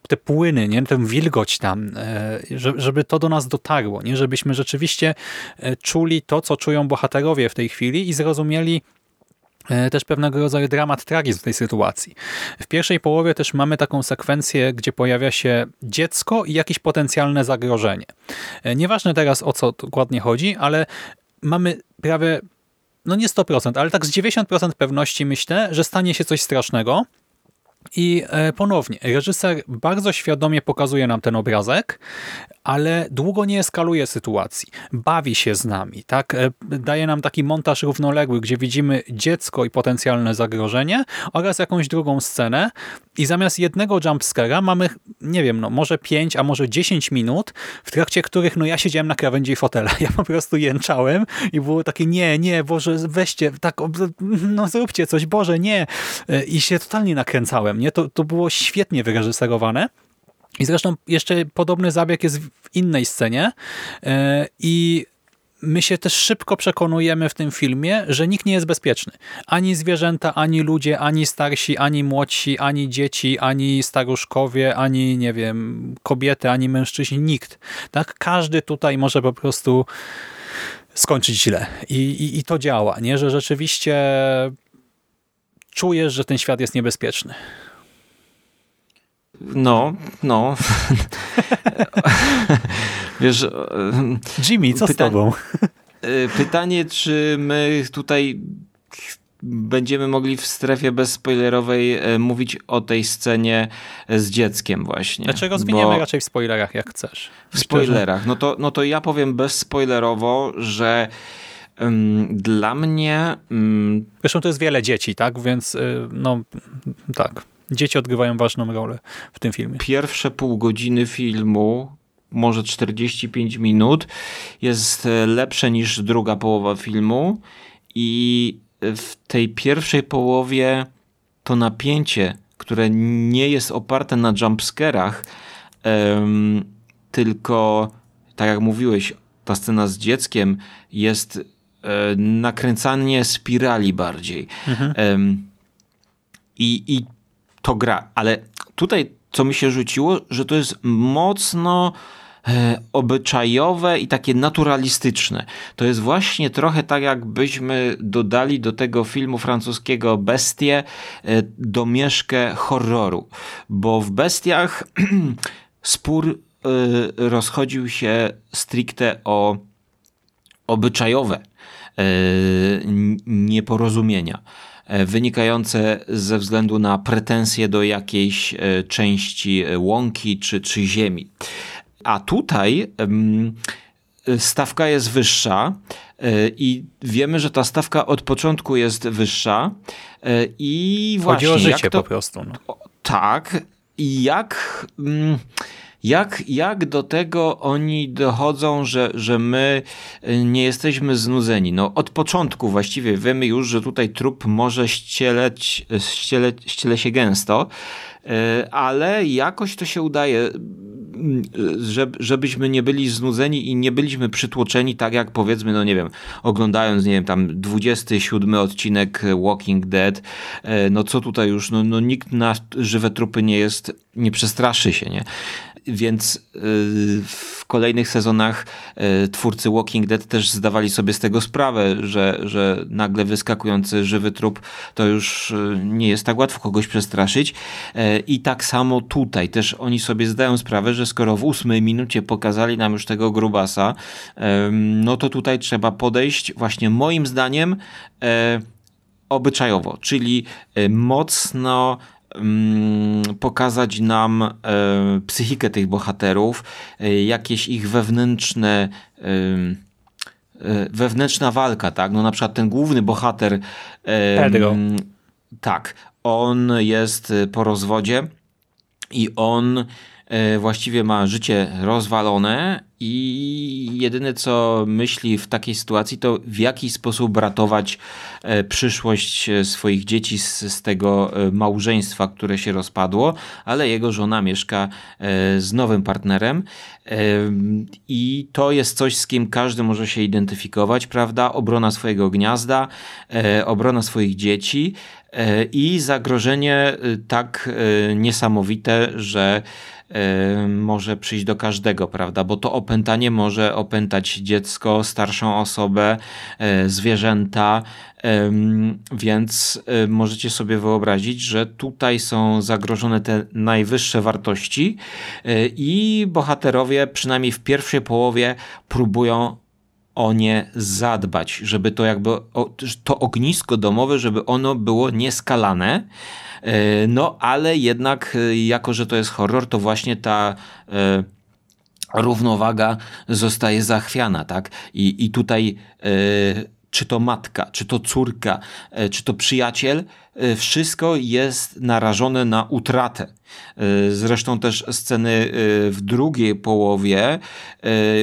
te płyny, nie? tę wilgoć tam, e, żeby to do nas dotarło, nie? żebyśmy rzeczywiście e, czuli to, co czują bohaterowie w tej chwili i zrozumieli, E, też pewnego rodzaju dramat, tragizm tej sytuacji. W pierwszej połowie też mamy taką sekwencję, gdzie pojawia się dziecko i jakieś potencjalne zagrożenie. Nieważne teraz o co dokładnie chodzi, ale mamy prawie, no nie 100%, ale tak z 90% pewności myślę, że stanie się coś strasznego, i e, ponownie, reżyser bardzo świadomie pokazuje nam ten obrazek, ale długo nie eskaluje sytuacji. Bawi się z nami, tak? E, daje nam taki montaż równoległy, gdzie widzimy dziecko i potencjalne zagrożenie oraz jakąś drugą scenę i zamiast jednego jumpscare'a mamy, nie wiem, no może 5, a może 10 minut, w trakcie których no ja siedziałem na krawędzi fotela. Ja po prostu jęczałem i było takie nie, nie, Boże, weźcie, tak, no zróbcie coś, Boże, nie. E, I się totalnie nakręcałem, nie? To, to było świetnie wyreżyserowane. I zresztą jeszcze podobny zabieg jest w innej scenie e, i my się też szybko przekonujemy w tym filmie, że nikt nie jest bezpieczny. Ani zwierzęta, ani ludzie, ani starsi, ani młodsi, ani dzieci, ani staruszkowie, ani nie wiem, kobiety, ani mężczyźni, nikt. Tak? Każdy tutaj może po prostu skończyć źle. I, i, i to działa, nie? że rzeczywiście czujesz, że ten świat jest niebezpieczny. No, no. Wiesz... Jimmy, co z tobą? y, pytanie, czy my tutaj będziemy mogli w strefie bezspoilerowej e, mówić o tej scenie z dzieckiem właśnie. Znaczy rozwiniemy bo... raczej w spoilerach jak chcesz. W spoilerach. No to, no to ja powiem bezspoilerowo, że dla mnie... Um... Zresztą to jest wiele dzieci, tak? Więc y, no tak. Dzieci odgrywają ważną rolę w tym filmie. Pierwsze pół godziny filmu może 45 minut jest e, lepsze niż druga połowa filmu i w tej pierwszej połowie to napięcie, które nie jest oparte na jumpscarach, um, tylko tak jak mówiłeś, ta scena z dzieckiem jest e, nakręcanie spirali bardziej. Mhm. I, I to gra, ale tutaj co mi się rzuciło, że to jest mocno E, obyczajowe i takie naturalistyczne. To jest właśnie trochę tak, jakbyśmy dodali do tego filmu francuskiego Bestie e, domieszkę horroru, bo w Bestiach spór e, rozchodził się stricte o obyczajowe nieporozumienia wynikające ze względu na pretensje do jakiejś części łąki czy, czy ziemi. A tutaj stawka jest wyższa e, i wiemy, że ta stawka od początku jest wyższa e, i właśnie... Chodzi o życie to, po prostu. No. Tak. I jak... Jak, jak do tego oni dochodzą, że, że my e, nie jesteśmy znudzeni? No, od początku właściwie wiemy już, że tutaj trup może ścieleć, ściele, ściele się gęsto, ale jakoś to się udaje żebyśmy nie byli znudzeni i nie byliśmy przytłoczeni, tak jak powiedzmy, no nie wiem, oglądając, nie wiem, tam 27 odcinek Walking Dead, no co tutaj już, no, no nikt na żywe trupy nie jest, nie przestraszy się, nie? Więc y, w kolejnych sezonach y, twórcy Walking Dead też zdawali sobie z tego sprawę, że, że nagle wyskakujący żywy trup to już y, nie jest tak łatwo kogoś przestraszyć. I tak samo tutaj też oni sobie zdają sprawę, że skoro w ósmej minucie pokazali nam już tego grubasa, no to tutaj trzeba podejść właśnie moim zdaniem obyczajowo, czyli mocno pokazać nam e, psychikę tych bohaterów, e, jakieś ich wewnętrzne e, wewnętrzna walka, tak? No na przykład ten główny bohater Pedro. Tak, on jest po rozwodzie i on właściwie ma życie rozwalone i jedyne co myśli w takiej sytuacji to w jaki sposób ratować e, przyszłość e, swoich dzieci z, z tego e, małżeństwa, które się rozpadło, ale jego żona mieszka z nowym partnerem i to jest coś, z kim każdy może się identyfikować, prawda? Obrona swojego gniazda, obrona swoich dzieci i zagrożenie tak niesamowite, że może przyjść do każdego, prawda? Bo to opętanie może opętać dziecko, starszą osobę, e, zwierzęta, więc e, możecie sobie wyobrazić, że tutaj są zagrożone te najwyższe wartości i bohaterowie przynajmniej w pierwszej połowie próbują o nie zadbać, żeby to jakby to ognisko domowe, żeby ono było nieskalane. No, ale jednak, jako że to jest horror, to właśnie ta równowaga zostaje zachwiana, tak? I, i tutaj e, czy to matka, czy to córka, e, czy to przyjaciel, e, wszystko jest narażone na utratę. Zresztą też sceny w drugiej połowie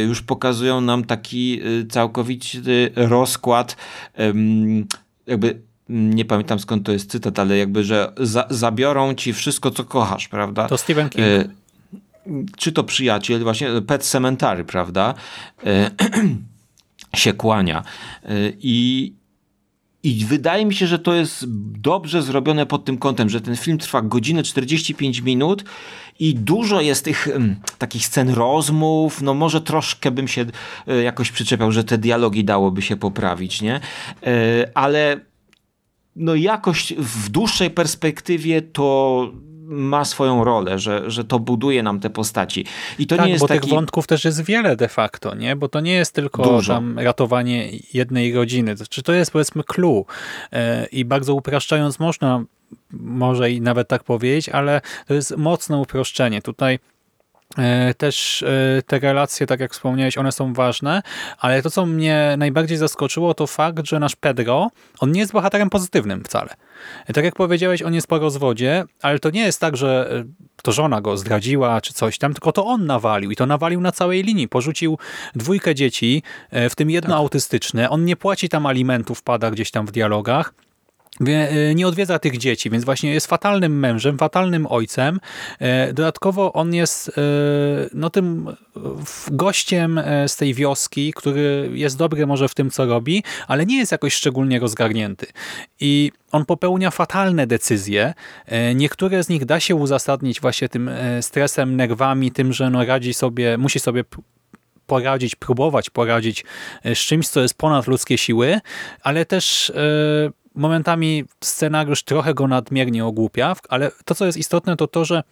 już pokazują nam taki całkowity rozkład, jakby nie pamiętam skąd to jest cytat, ale jakby, że za, zabiorą ci wszystko, co kochasz, prawda? To Stephen King czy to przyjaciel, właśnie Pet Cemetery, prawda, się kłania. I, I wydaje mi się, że to jest dobrze zrobione pod tym kątem, że ten film trwa godzinę 45 minut i dużo jest tych takich scen rozmów, no może troszkę bym się e, jakoś przyczepiał, że te dialogi dałoby się poprawić, nie? Ale no jakoś w dłuższej perspektywie to ma swoją rolę, że, że to buduje nam te postaci. I to tak, nie jest bo taki... tych wątków też jest wiele de facto, nie? Bo to nie jest tylko Dużo. tam ratowanie jednej rodziny. Czy to jest powiedzmy clue E, i bardzo upraszczając można może i nawet tak powiedzieć, ale to jest mocne uproszczenie. Tutaj też e, te relacje, tak jak wspomniałeś, one są ważne, ale to, co mnie najbardziej zaskoczyło, to fakt, że nasz Pedro, on nie jest bohaterem pozytywnym wcale. Tak jak powiedziałeś, on jest po rozwodzie, ale to nie jest tak, że e, to żona go zdradziła czy coś tam, tylko to on nawalił i to nawalił na całej linii. Porzucił dwójkę dzieci, w tym jedno autystyczne. On nie płaci tam alimentów, pada gdzieś tam w dialogach. Wie- nie odwiedza tych dzieci, więc właśnie jest fatalnym mężem, fatalnym ojcem. E, Dodatkowo on jest e, no, tym e, gościem e, z tej wioski, który jest dobry może w tym, co robi, ale nie jest jakoś szczególnie rozgarnięty. I on popełnia fatalne decyzje. E, Niektóre z nich da się uzasadnić właśnie tym e, stresem, nerwami, tym, że no radzi sobie, musi sobie poradzić, próbować poradzić e, z czymś, co jest ponad ludzkie siły, ale też e, momentami scenariusz trochę go nadmiernie ogłupia, ale to, co jest istotne, to to, że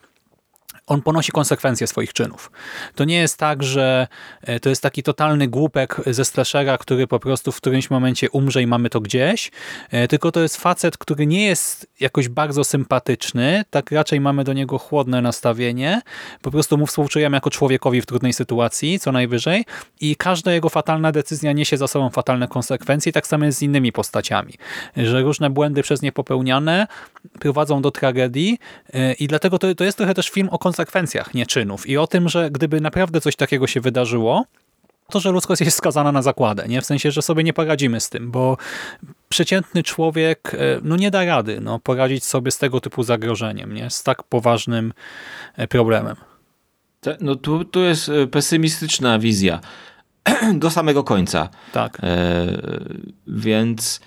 on ponosi konsekwencje swoich czynów. To nie jest tak, że e, to jest taki totalny głupek ze slashera, który po prostu w którymś momencie umrze i mamy to gdzieś, e, tylko to jest facet, który nie jest jakoś bardzo sympatyczny, tak raczej mamy do niego chłodne nastawienie, po prostu mu współczujemy jako człowiekowi w trudnej sytuacji, co najwyżej i każda jego fatalna decyzja niesie za sobą fatalne konsekwencje tak samo jest z innymi postaciami, że różne błędy przez nie popełniane prowadzą do tragedii e, i dlatego to, to jest trochę też film o konsekwencjach, nie czynów i o tym, że gdyby naprawdę coś takiego się wydarzyło, to, że ludzkość jest skazana na zakładę, nie? W sensie, że sobie nie poradzimy z tym, bo przeciętny człowiek e, no nie da rady no, poradzić sobie z tego typu zagrożeniem, nie? Z tak poważnym e, problemem. No tu, tu jest e, pesymistyczna wizja do samego końca. Tak. E, więc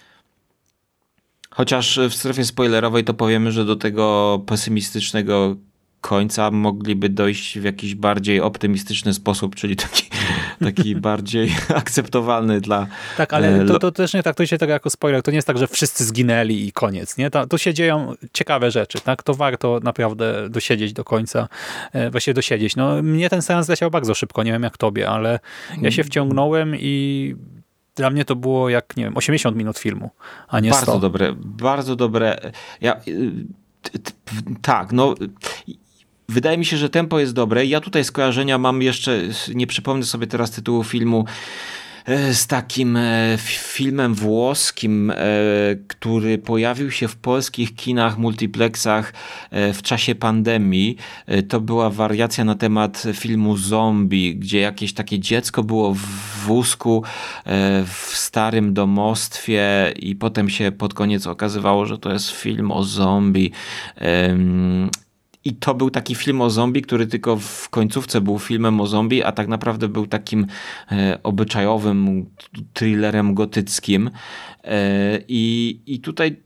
chociaż w strefie spoilerowej to powiemy, że do tego pesymistycznego końca mogliby dojść w jakiś bardziej optymistyczny sposób, czyli taki, taki bardziej akceptowalny dla... Tak, e, ale to, lo- to też nie tak, to się tak jako spoiler, to nie jest tak, że wszyscy zginęli i koniec, nie? To, to się dzieją ciekawe rzeczy, tak? To warto naprawdę dosiedzieć do końca, e, właśnie dosiedzieć. No, mnie ten seans leciał bardzo szybko, nie wiem jak tobie, ale ja się wciągnąłem i dla mnie to było jak, nie wiem, 80 minut filmu, a nie 100. Bardzo dobre, bardzo dobre. Ja, y, tak, no. Wydaje mi się, że tempo jest dobre. Ja tutaj skojarzenia mam jeszcze, nie przypomnę sobie teraz tytułu filmu, e, z takim e, filmem włoskim, e, który pojawił się w polskich kinach, multiplexach w czasie pandemii. To była wariacja na temat filmu Zombie, gdzie jakieś takie dziecko było w wózku w starym domostwie i potem się pod koniec okazywało, że to jest film o zombie. I to był taki film o zombie, który tylko w końcówce był filmem o zombie, a tak naprawdę był takim e, obyczajowym thrillerem gotyckim. E, i, I tutaj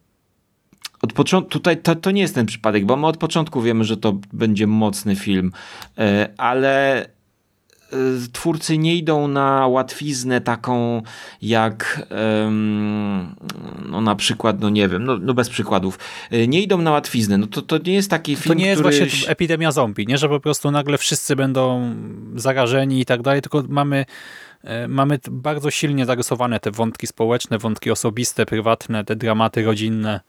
od początku, tutaj to, to nie jest ten przypadek, bo my od początku wiemy, że to będzie mocny film, e, ale twórcy nie idą na łatwiznę taką jak no na przykład, no nie wiem, no, no bez przykładów, E, nie idą na łatwiznę, no to, to nie jest taki film, To nie jest który... właśnie epidemia zombie, nie? Że po prostu nagle wszyscy będą zarażeni i tak dalej, tylko mamy e, mamy bardzo silnie zarysowane te wątki społeczne, wątki osobiste, prywatne, te dramaty rodzinne.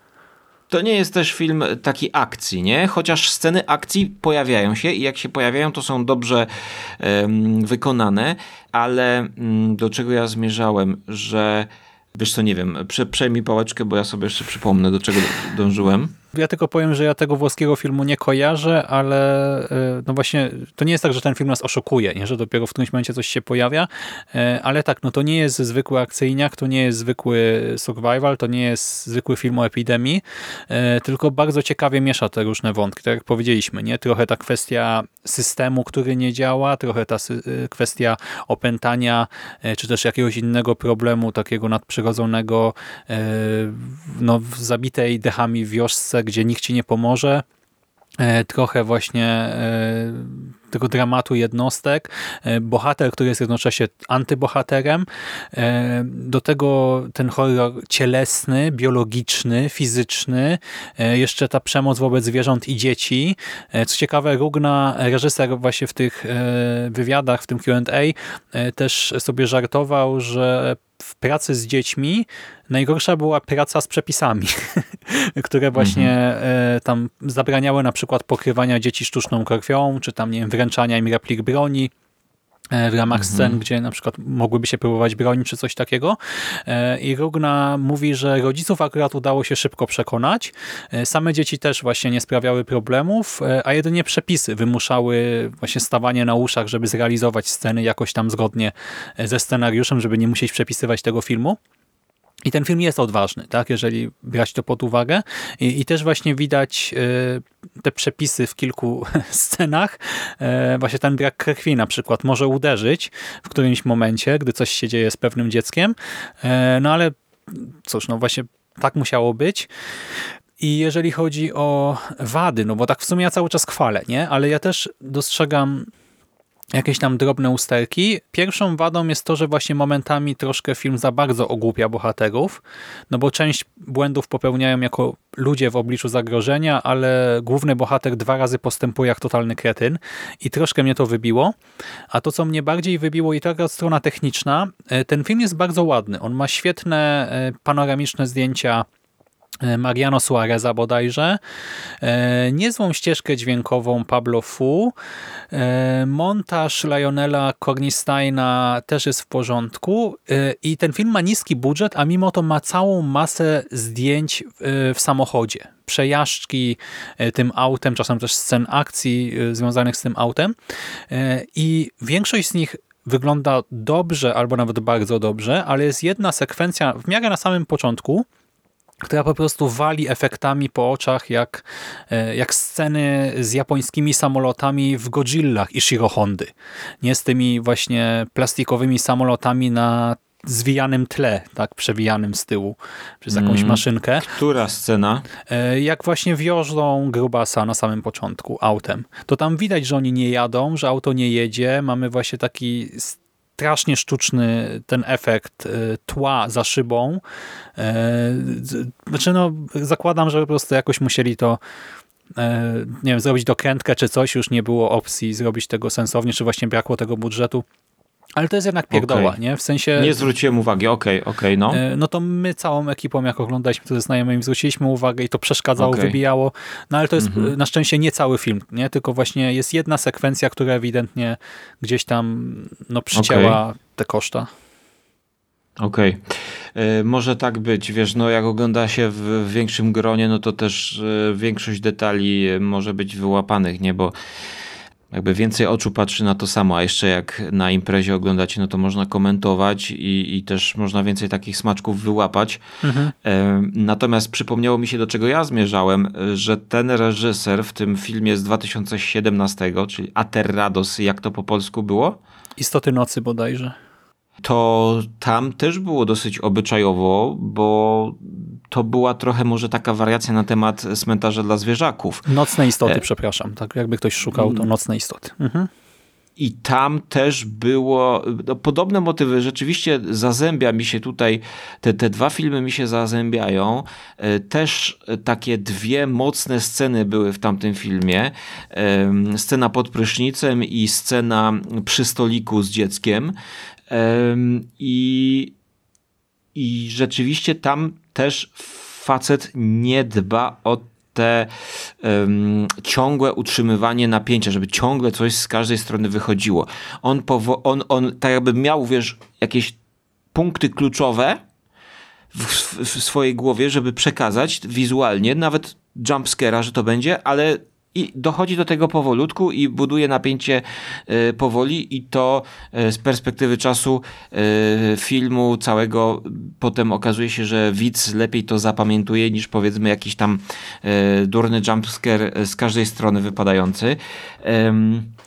To nie jest też film taki akcji, nie? Chociaż sceny akcji pojawiają się i jak się pojawiają, to są dobrze em, wykonane, ale mm, do czego ja zmierzałem, że wiesz co, nie wiem, prze, przejmij pałeczkę, bo ja sobie jeszcze przypomnę, do czego dążyłem. Ja tylko powiem, że ja tego włoskiego filmu nie kojarzę, ale e, no właśnie to nie jest tak, że ten film nas oszukuje, nie? że dopiero w którymś momencie coś się pojawia, e, ale tak, no to nie jest zwykły akcyjniak, to nie jest zwykły survival, to nie jest zwykły film o epidemii, e, tylko bardzo ciekawie miesza te różne wątki, tak jak powiedzieliśmy, nie? Trochę ta kwestia systemu, który nie działa, trochę ta e, kwestia opętania, e, czy też jakiegoś innego problemu, takiego nadprzyrodzonego, e, no, w zabitej dechami wiosce, gdzie nikt ci nie pomoże. e, trochę właśnie e, tego dramatu jednostek, e, bohater, który jest jednocześnie antybohaterem, e, do tego ten horror cielesny, biologiczny, fizyczny, e, jeszcze ta przemoc wobec zwierząt i dzieci. Co ciekawe, Rugna, reżyser właśnie w tych wywiadach, w tym Q&A też sobie żartował, że w pracy z dziećmi najgorsza była praca z przepisami, które właśnie mhm. tam zabraniały na przykład pokrywania dzieci sztuczną krwią, czy tam nie wiem, wręczania im replik broni w ramach mhm. scen, gdzie na przykład mogłyby się próbować bronić czy coś takiego. E, I Rugna mówi, że rodziców akurat udało się szybko przekonać. E, same dzieci też właśnie nie sprawiały problemów, a jedynie przepisy wymuszały właśnie stawanie na uszach, żeby zrealizować sceny jakoś tam zgodnie ze scenariuszem, żeby nie musieć przepisywać tego filmu. I ten film jest odważny, tak, jeżeli brać to pod uwagę. I, i też właśnie widać y, te przepisy w kilku scenach. Y, właśnie ten brak krwi na przykład może uderzyć w którymś momencie, gdy coś się dzieje z pewnym dzieckiem. Y, no ale cóż, no właśnie tak musiało być. I jeżeli chodzi o wady, no bo tak w sumie ja cały czas chwalę, nie? Ale ja też dostrzegam jakieś tam drobne usterki. Pierwszą wadą jest to, że właśnie momentami troszkę film za bardzo ogłupia bohaterów, no bo część błędów popełniają jako ludzie w obliczu zagrożenia, ale główny bohater dwa razy postępuje jak totalny kretyn i troszkę mnie to wybiło. A to, co mnie bardziej wybiło i taka strona techniczna, e, ten film jest bardzo ładny. On ma świetne e, panoramiczne zdjęcia Mariano Suareza bodajże, e, niezłą ścieżkę dźwiękową Pablo Fu, e, montaż Lionela Kornisteina też jest w porządku. I ten film ma niski budżet, a mimo to ma całą masę zdjęć w samochodzie. Przejażdżki tym autem, czasem też scen akcji związanych z tym autem. I większość z nich wygląda dobrze albo nawet bardzo dobrze, ale jest jedna sekwencja w miarę na samym początku, która po prostu wali efektami po oczach, jak, e, jak sceny z japońskimi samolotami w Godzillach i Shiro Hondy. Nie z tymi właśnie plastikowymi samolotami na zwijanym tle, tak, przewijanym z tyłu przez jakąś mm. maszynkę. Która scena? E, jak właśnie wiożą grubasa na samym początku autem. To tam widać, że oni nie jadą, że auto nie jedzie. Mamy właśnie taki strasznie sztuczny ten efekt y, tła za szybą. E, znaczy no, zakładam, że po prostu jakoś musieli to e, nie wiem, zrobić dokrętkę czy coś, już nie było opcji zrobić tego sensownie, czy właśnie brakło tego budżetu. Ale to jest jednak pierdoła, okay. nie? W sensie... Nie zwróciłem uwagi, okej, okay, okej, okay, no. E, no to my całą ekipą, jak oglądaliśmy to ze znajomymi, zwróciliśmy uwagę i to przeszkadzało, okay. wybijało. No ale to jest mm -hmm. na szczęście nie cały film, nie? Tylko właśnie jest jedna sekwencja, która ewidentnie gdzieś tam no, przycięła te koszta. Okej. Okay. Może tak być, wiesz, no jak ogląda się w większym gronie, no to też e, większość detali może być wyłapanych, nie? Bo jakby więcej oczu patrzy na to samo, a jeszcze jak na imprezie oglądacie, no to można komentować i, i też można więcej takich smaczków wyłapać. Mhm. E, natomiast przypomniało mi się, do czego ja zmierzałem, że ten reżyser w tym filmie z 2017, czyli Aterrados, jak to po polsku było? Istoty nocy bodajże to tam też było dosyć obyczajowo, bo to była trochę może taka wariacja na temat cmentarza dla zwierzaków. Nocne istoty, e... przepraszam. Tak jakby ktoś szukał, to mm. nocne istoty. Mhm. I tam też było no, podobne motywy. Rzeczywiście zazębia mi się tutaj, te, te dwa filmy mi się zazębiają. E, też takie dwie mocne sceny były w tamtym filmie. Scena pod prysznicem i scena przy stoliku z dzieckiem. I, I rzeczywiście tam też facet nie dba o te um, ciągłe utrzymywanie napięcia, żeby ciągle coś z każdej strony wychodziło. On, on, on tak jakby miał, wiesz, jakieś punkty kluczowe w, w, w swojej głowie, żeby przekazać wizualnie, nawet jumpscare'a, że to będzie, ale i dochodzi do tego powolutku i buduje napięcie e, powoli i to e, z perspektywy czasu e, filmu całego potem okazuje się, że widz lepiej to zapamiętuje niż powiedzmy jakiś tam durny jumpscare z każdej strony wypadający.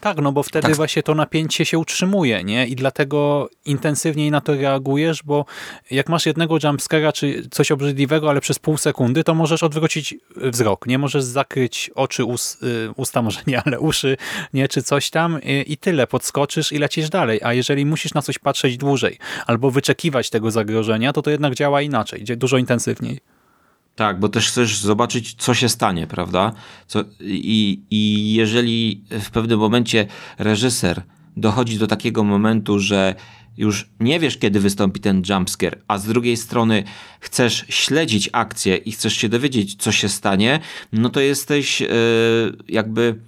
Tak, no bo wtedy tak. właśnie to napięcie się utrzymuje, nie? I dlatego intensywniej na to reagujesz, bo jak masz jednego jumpscare'a czy coś obrzydliwego, ale przez pół sekundy, to możesz odwrócić wzrok, nie? Możesz zakryć oczy, us y, usta może nie, ale uszy, nie, czy coś tam i, i tyle, podskoczysz i lecisz dalej, a jeżeli musisz na coś patrzeć dłużej albo wyczekiwać tego zagrożenia, to to jednak działa inaczej, dużo intensywniej. Tak, bo też chcesz zobaczyć, co się stanie, prawda? Co, i, I jeżeli w pewnym momencie reżyser dochodzi do takiego momentu, że już nie wiesz, kiedy wystąpi ten jumpscare, a z drugiej strony chcesz śledzić akcję i chcesz się dowiedzieć, co się stanie, no to jesteś yy, jakby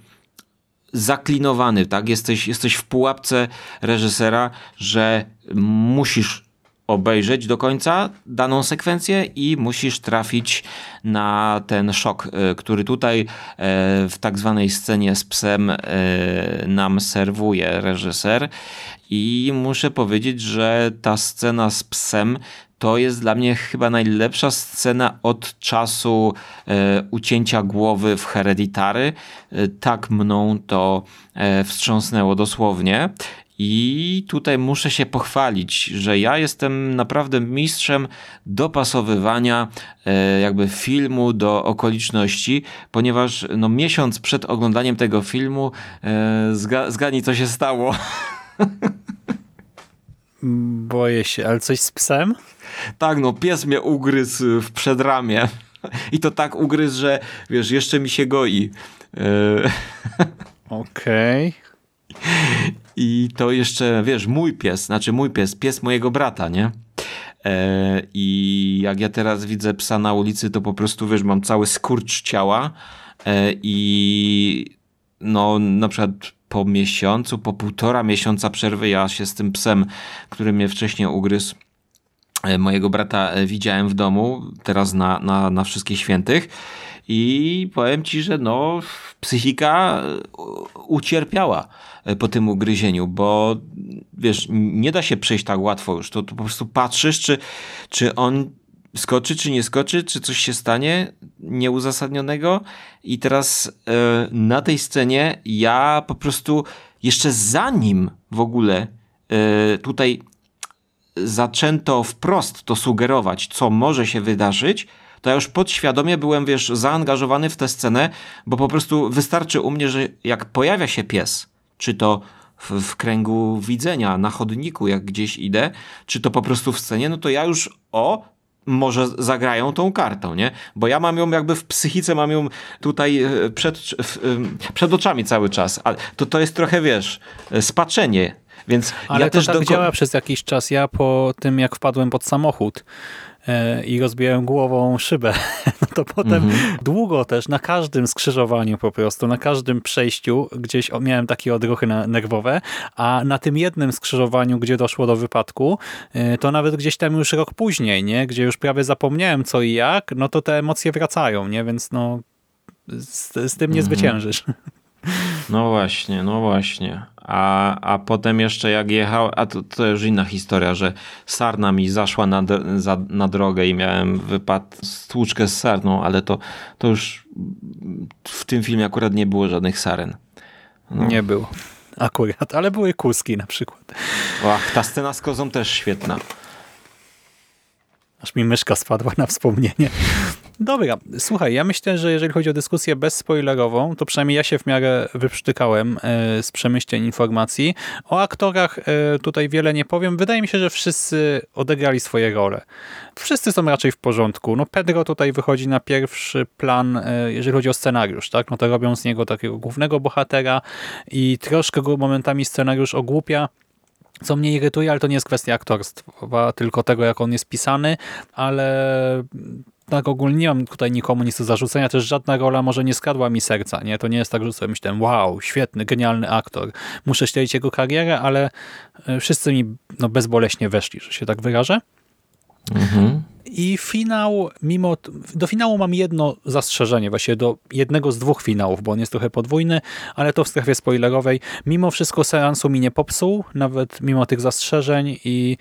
zaklinowany, tak? Jesteś, jesteś w pułapce reżysera, że musisz obejrzeć do końca daną sekwencję i musisz trafić na ten szok, e, który tutaj e, w tak zwanej scenie z psem e, nam serwuje reżyser. I muszę powiedzieć, że ta scena z psem to jest dla mnie chyba najlepsza scena od czasu ucięcia głowy w Hereditary. Tak mną to wstrząsnęło dosłownie. I tutaj muszę się pochwalić, że ja jestem naprawdę mistrzem dopasowywania e, jakby filmu do okoliczności, ponieważ no, miesiąc przed oglądaniem tego filmu e, zga zgadnij co się stało. Boję się, ale coś z psem? Tak, no pies mnie ugryzł w przedramię. I to tak ugryzł, że wiesz, jeszcze mi się goi. E, Okej. Okay. I to jeszcze, wiesz, mój pies, znaczy mój pies, pies mojego brata, nie? E, I jak ja teraz widzę psa na ulicy, to po prostu, wiesz, mam cały skurcz ciała e, i no na przykład po miesiącu, po półtora miesiąca przerwy ja się z tym psem, który mnie wcześniej ugryzł, e, mojego brata widziałem w domu, teraz na, na, na wszystkich świętych i powiem ci, że no psychika ucierpiała E, po tym ugryzieniu, bo wiesz, nie da się przejść tak łatwo już. To, to po prostu patrzysz, czy, czy on skoczy, czy nie skoczy, czy coś się stanie nieuzasadnionego. I teraz e, na tej scenie ja po prostu jeszcze zanim w ogóle e, tutaj zaczęto wprost to sugerować, co może się wydarzyć, to ja już podświadomie byłem, wiesz, zaangażowany w tę scenę, bo po prostu wystarczy u mnie, że jak pojawia się pies, czy to w, w, kręgu widzenia, na chodniku, jak gdzieś idę, czy to po prostu w scenie, no to ja już o, może zagrają tą kartą, nie? Bo ja mam ją jakby w psychice, mam ją tutaj e, przed, przed oczami cały czas. Ale to, to jest trochę, wiesz, e, spaczenie. Więc Ale ja to też tak działa przez jakiś czas. Ja po tym, jak wpadłem pod samochód, E, i rozbiłem głową szybę, no to potem mhm. długo też na każdym skrzyżowaniu po prostu, na każdym przejściu gdzieś miałem takie odruchy nerwowe, a na tym jednym skrzyżowaniu, gdzie doszło do wypadku, e, to nawet gdzieś tam już rok później, nie, gdzie już prawie zapomniałem co i jak, no to te emocje wracają, nie, więc no z, z tym nie mhm. zwyciężysz. No właśnie, no właśnie. A, a potem jeszcze jak jechał, a to, to już inna historia, że sarna mi zaszła na, za, na drogę i miałem wypad stłuczkę z sarną, ale to, to już w tym filmie akurat nie było żadnych saren. No. Nie było. Akurat, ale były kuski na przykład. Ach, ta scena z kozą też świetna. Aż mi myszka spadła na wspomnienie. Dobra, słuchaj, ja myślę, że jeżeli chodzi o dyskusję bezspoilerową, to przynajmniej ja się w miarę wyprztykałem e, z przemyśleń informacji. O aktorach e, tutaj wiele nie powiem. Wydaje mi się, że wszyscy odegrali swoje role. Wszyscy są raczej w porządku. No Pedro tutaj wychodzi na pierwszy plan, e, jeżeli chodzi o scenariusz, tak? No to robią z niego takiego głównego bohatera i troszkę go momentami scenariusz ogłupia, co mnie irytuje, ale to nie jest kwestia aktorstwa, tylko tego, jak on jest pisany, ale tak ogólnie nie mam tutaj nikomu nic do zarzucenia, też żadna rola może nie skradła mi serca, nie? To nie jest tak, że sobie myślałem, wow, świetny, genialny aktor, muszę śledzić jego karierę, ale e, wszyscy mi no, bezboleśnie weszli, że się tak wyrażę. Mhm. I finał, mimo, do finału mam jedno zastrzeżenie, właściwie do jednego z dwóch finałów, bo on jest trochę podwójny, ale to w strefie spoilerowej. Mimo wszystko seansu mi nie popsuł, nawet mimo tych zastrzeżeń i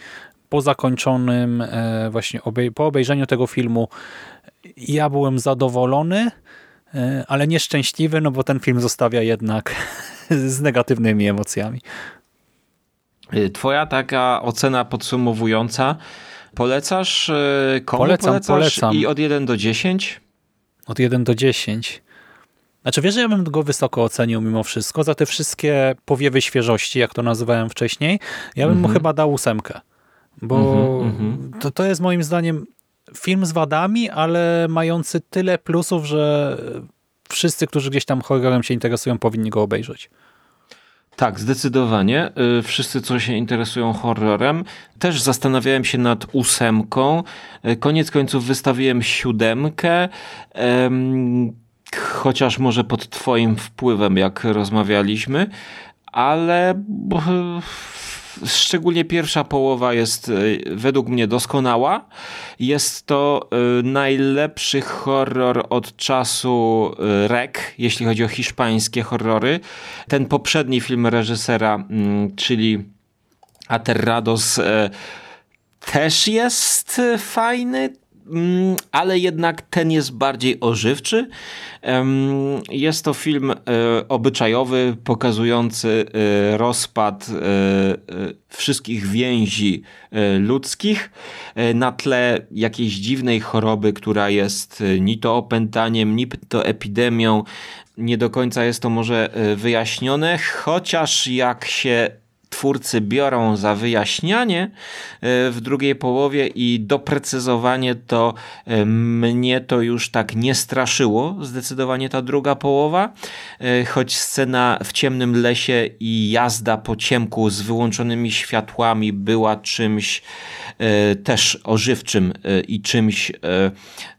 po zakończonym e, właśnie obej po obejrzeniu tego filmu ja byłem zadowolony, e, ale nieszczęśliwy, no bo ten film zostawia jednak z negatywnymi emocjami. Y, twoja taka ocena podsumowująca, polecasz y, komu polecam, polecasz polecam. i od 1 do 10? Od 1 do 10. Znaczy wiesz, że ja bym go wysoko ocenił mimo wszystko, za te wszystkie powiewy świeżości, jak to nazywałem wcześniej, ja bym mu Mhm. chyba dał ósemkę. Bo Mhm, mhm. To, to jest moim zdaniem film z wadami, ale mający tyle plusów, że wszyscy, którzy gdzieś tam horrorem się interesują, powinni go obejrzeć. Tak, zdecydowanie. Y, Wszyscy, co się interesują horrorem. Też zastanawiałem się nad ósemką. Y, Koniec końców wystawiłem siódemkę. em, Chociaż może pod twoim wpływem, jak rozmawialiśmy. Ale szczególnie pierwsza połowa jest y, według mnie doskonała. Jest to y, najlepszy horror od czasu y, Rek, jeśli chodzi o hiszpańskie horrory. Ten poprzedni film reżysera, mm, czyli Aterrados, e, też jest e, fajny, ale jednak ten jest bardziej ożywczy. Jest to film e, obyczajowy, pokazujący e, rozpad e, wszystkich więzi ludzkich na tle jakiejś dziwnej choroby, która jest ni to opętaniem, ni to epidemią. Nie do końca jest to może wyjaśnione, chociaż jak się twórcy biorą za wyjaśnianie e, w drugiej połowie i doprecyzowanie, to e, mnie to już tak nie straszyło, zdecydowanie ta druga połowa, E, choć scena w ciemnym lesie i jazda po ciemku z wyłączonymi światłami była czymś też ożywczym i czymś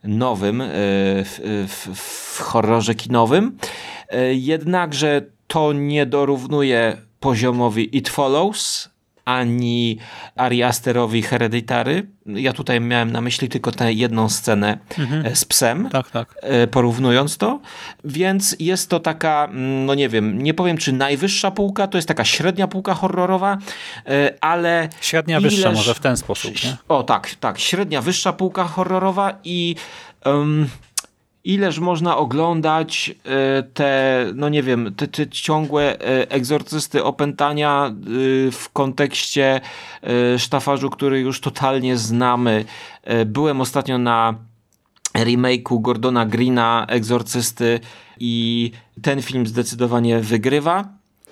nowym w, w, w horrorze kinowym. Jednakże to nie dorównuje poziomowi It Follows ani Ari Asterowi Hereditary. Ja tutaj miałem na myśli tylko tę jedną scenę e, z psem Tak, tak. e, porównując to. Więc jest to taka, mm, no nie wiem, nie powiem czy najwyższa półka, to jest taka średnia półka horrorowa, e, ale. Średnia wyższa ileż- może w ten sposób, nie? O tak, tak, średnia wyższa półka horrorowa i. em, Ileż można oglądać e, te, no nie wiem, te, te ciągłe e, egzorcysty opętania e, w kontekście sztafarzu, który już totalnie znamy. Byłem ostatnio na remake'u Gordona Greena, Egzorcysty i ten film zdecydowanie wygrywa.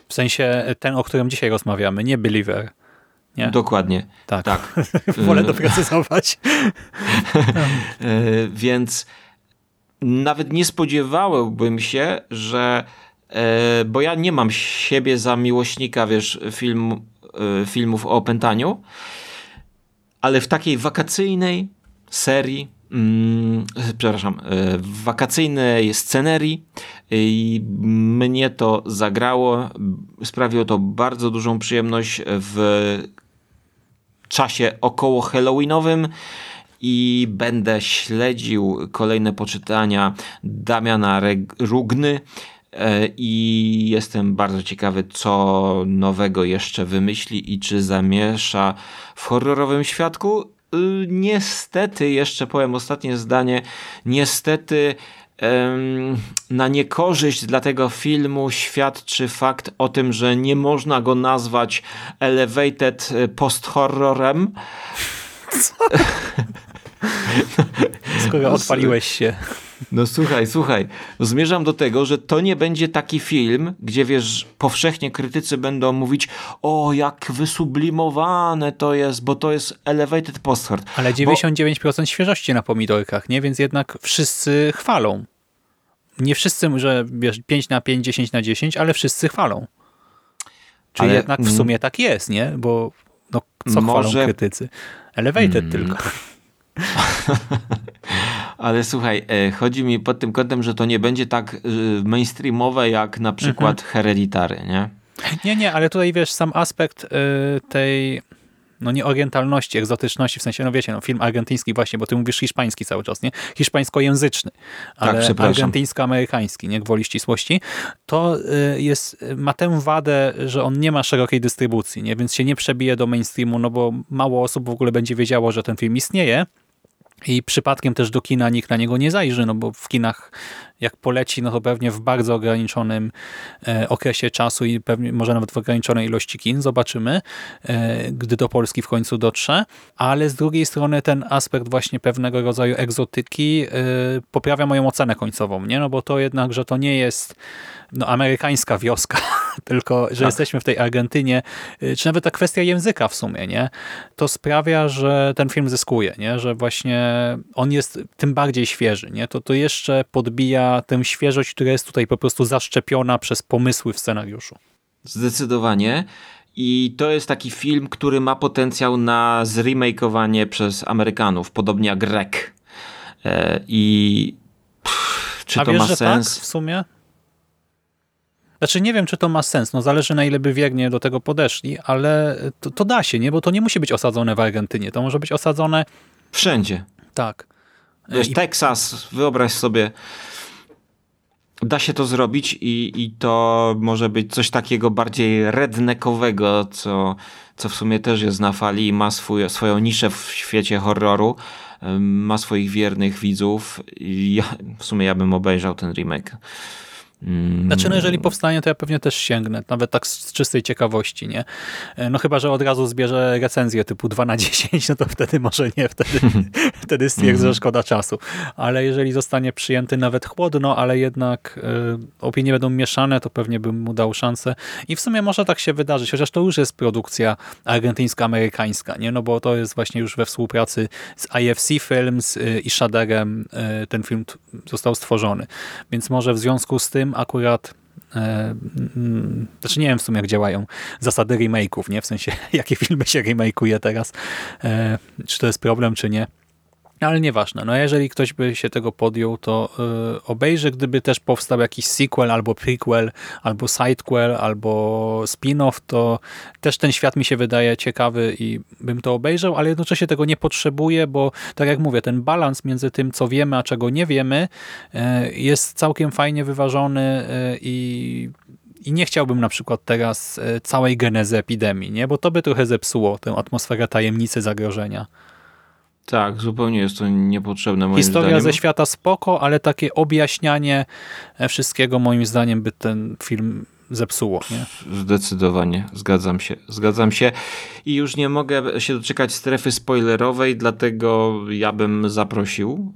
W sensie ten, o którym dzisiaj rozmawiamy, nie Believer. Nie? Dokładnie. tak. tak. Wolę doprecyzować. Więc nawet nie spodziewałbym się, że e, bo ja nie mam siebie za miłośnika, wiesz, film, e, filmów o opętaniu, ale w takiej wakacyjnej serii, mm, przepraszam, e, wakacyjnej scenerii i mnie to zagrało, sprawiło to bardzo dużą przyjemność w czasie około Halloweenowym i będę śledził kolejne poczytania Damiana Rugny e, i jestem bardzo ciekawy, co nowego jeszcze wymyśli i czy zamiesza w horrorowym świadku. Niestety, jeszcze powiem ostatnie zdanie, niestety na niekorzyść dla tego filmu świadczy fakt o tym, że nie można go nazwać elevated e, post-horrorem. Skoro odpaliłeś się. No słuchaj, słuchaj, zmierzam do tego, że to nie będzie taki film, gdzie wiesz, powszechnie krytycy będą mówić, o jak wysublimowane to jest, bo to jest elevated post-hard. Ale 99% świeżości na pomidorkach, nie? Więc jednak wszyscy chwalą. Nie wszyscy, że wiesz, 5 na 5, 10 na 10, ale wszyscy chwalą. Czyli Ale, jednak w sumie tak jest, nie? Bo no, co chwalą Może- krytycy? Elevated Mm. tylko. Ale słuchaj, e, chodzi mi pod tym kątem, że to nie będzie tak e, mainstreamowe jak na przykład Hereditary, nie? Nie, nie, ale tutaj wiesz, sam aspekt y, tej no nie orientalności, egzotyczności, w sensie, no wiecie, no film argentyński właśnie, bo ty mówisz hiszpański cały czas, nie? Hiszpańskojęzyczny, ale przepraszam. argentyńsko-amerykański, nie? Gwoli ścisłości, to y, jest, ma tę wadę, że on nie ma szerokiej dystrybucji, nie? Więc się nie przebije do mainstreamu, no bo mało osób w ogóle będzie wiedziało, że ten film istnieje, i przypadkiem też do kina nikt na niego nie zajrzy, no bo w kinach jak poleci, no to pewnie w bardzo ograniczonym e, okresie czasu i pewnie może nawet w ograniczonej ilości kin, zobaczymy, e, gdy do Polski w końcu dotrze, ale z drugiej strony ten aspekt właśnie pewnego rodzaju egzotyki e, poprawia moją ocenę końcową, nie? No bo to jednak, że to nie jest no, amerykańska wioska, tylko że tak. jesteśmy w tej Argentynie, y, czy nawet ta kwestia języka w sumie, nie? to sprawia, że ten film zyskuje, nie? że właśnie on jest tym bardziej świeży. Nie? To, to jeszcze podbija tę świeżość, która jest tutaj po prostu zaszczepiona przez pomysły w scenariuszu. Zdecydowanie. I to jest taki film, który ma potencjał na zremakeowanie przez Amerykanów, podobnie jak Rek. E, I pff, czy A to wiesz, ma że sens? Tak, w sumie? Znaczy nie wiem, czy to ma sens, no zależy na ile by wiernie do tego podeszli, ale to, to da się, nie? Bo to nie musi być osadzone w Argentynie, to może być osadzone... Wszędzie. Tak. Wiesz, I... Teksas, wyobraź sobie, da się to zrobić i, i to może być coś takiego bardziej redneckowego, co, co w sumie też jest na fali i ma swój, swoją niszę w świecie horroru, ma swoich wiernych widzów i ja, w sumie ja bym obejrzał ten remake. Mm. Znaczy, no jeżeli powstanie, to ja pewnie też sięgnę, nawet tak z czystej ciekawości, nie? E, no chyba, że od razu zbierze recenzję typu 2 na 10, no to wtedy może nie, wtedy, wtedy stwierdzę, że mhm. szkoda czasu. Ale jeżeli zostanie przyjęty nawet chłodno, ale jednak y, opinie będą mieszane, to pewnie bym mu dał szansę. I w sumie może tak się wydarzyć, chociaż to już jest produkcja argentyńsko-amerykańska, nie? No bo to jest właśnie już we współpracy z IFC Films y, i Shaderem ten film został stworzony. Więc może w związku z tym tym akurat e, mm, znaczy nie wiem w sumie jak działają zasady remake'ów, nie? W sensie jakie filmy się remake'uje teraz, e, czy to jest problem, czy nie. Ale nieważne. No jeżeli ktoś by się tego podjął, to yy, obejrzy, gdyby też powstał jakiś sequel, albo prequel, albo sidequel, albo spin-off, to też ten świat mi się wydaje ciekawy i bym to obejrzał, ale jednocześnie tego nie potrzebuję, bo tak jak mówię, ten balans między tym, co wiemy, a czego nie wiemy, yy, jest całkiem fajnie wyważony yy, i i nie chciałbym na przykład teraz całej genezy epidemii, nie? bo to by trochę zepsuło tę atmosferę tajemnicy zagrożenia. Tak, zupełnie jest to niepotrzebne moim Historia zdaniem. ze świata spoko, ale takie objaśnianie wszystkiego moim zdaniem by ten film zepsuło. Nie? Zdecydowanie, zgadzam się. Zgadzam się i już nie mogę się doczekać strefy spoilerowej, dlatego ja bym zaprosił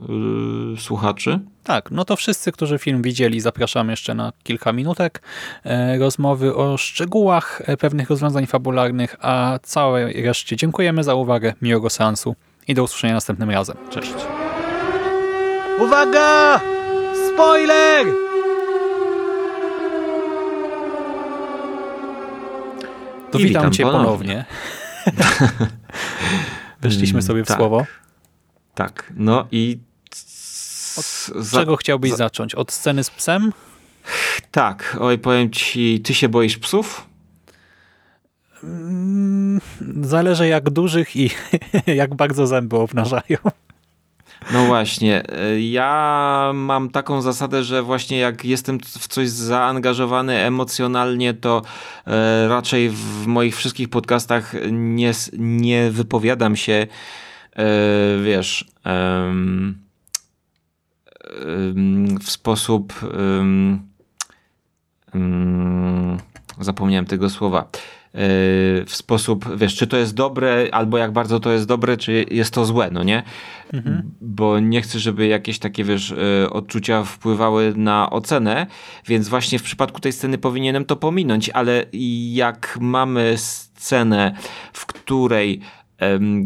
yy, słuchaczy. Tak, no to wszyscy, którzy film widzieli, zapraszam jeszcze na kilka minutek e, rozmowy o szczegółach e, pewnych rozwiązań fabularnych, a całej reszcie dziękujemy za uwagę, miłego seansu i do usłyszenia następnym razem. Cześć. Uwaga! Spoiler! To witam, witam cię ponownie. ponownie. Weszliśmy sobie w tak. słowo. Tak, no i... Od czego chciałbyś za... zacząć? Od sceny z psem? Tak, oj powiem ci, ty się boisz psów? Mm, zależy jak dużych i jak bardzo zęby obnażają. No właśnie, ja mam taką zasadę, że właśnie jak jestem w coś zaangażowany emocjonalnie, to e, raczej w moich wszystkich podcastach nie, nie wypowiadam się, e, wiesz, w sposób zapomniałem tego słowa w sposób, wiesz, czy to jest dobre, albo jak bardzo to jest dobre, czy jest to złe, no nie? Mhm. Bo nie chcę, żeby jakieś takie, wiesz, e, odczucia wpływały na ocenę, więc właśnie w przypadku tej sceny powinienem to pominąć, ale jak mamy scenę, w której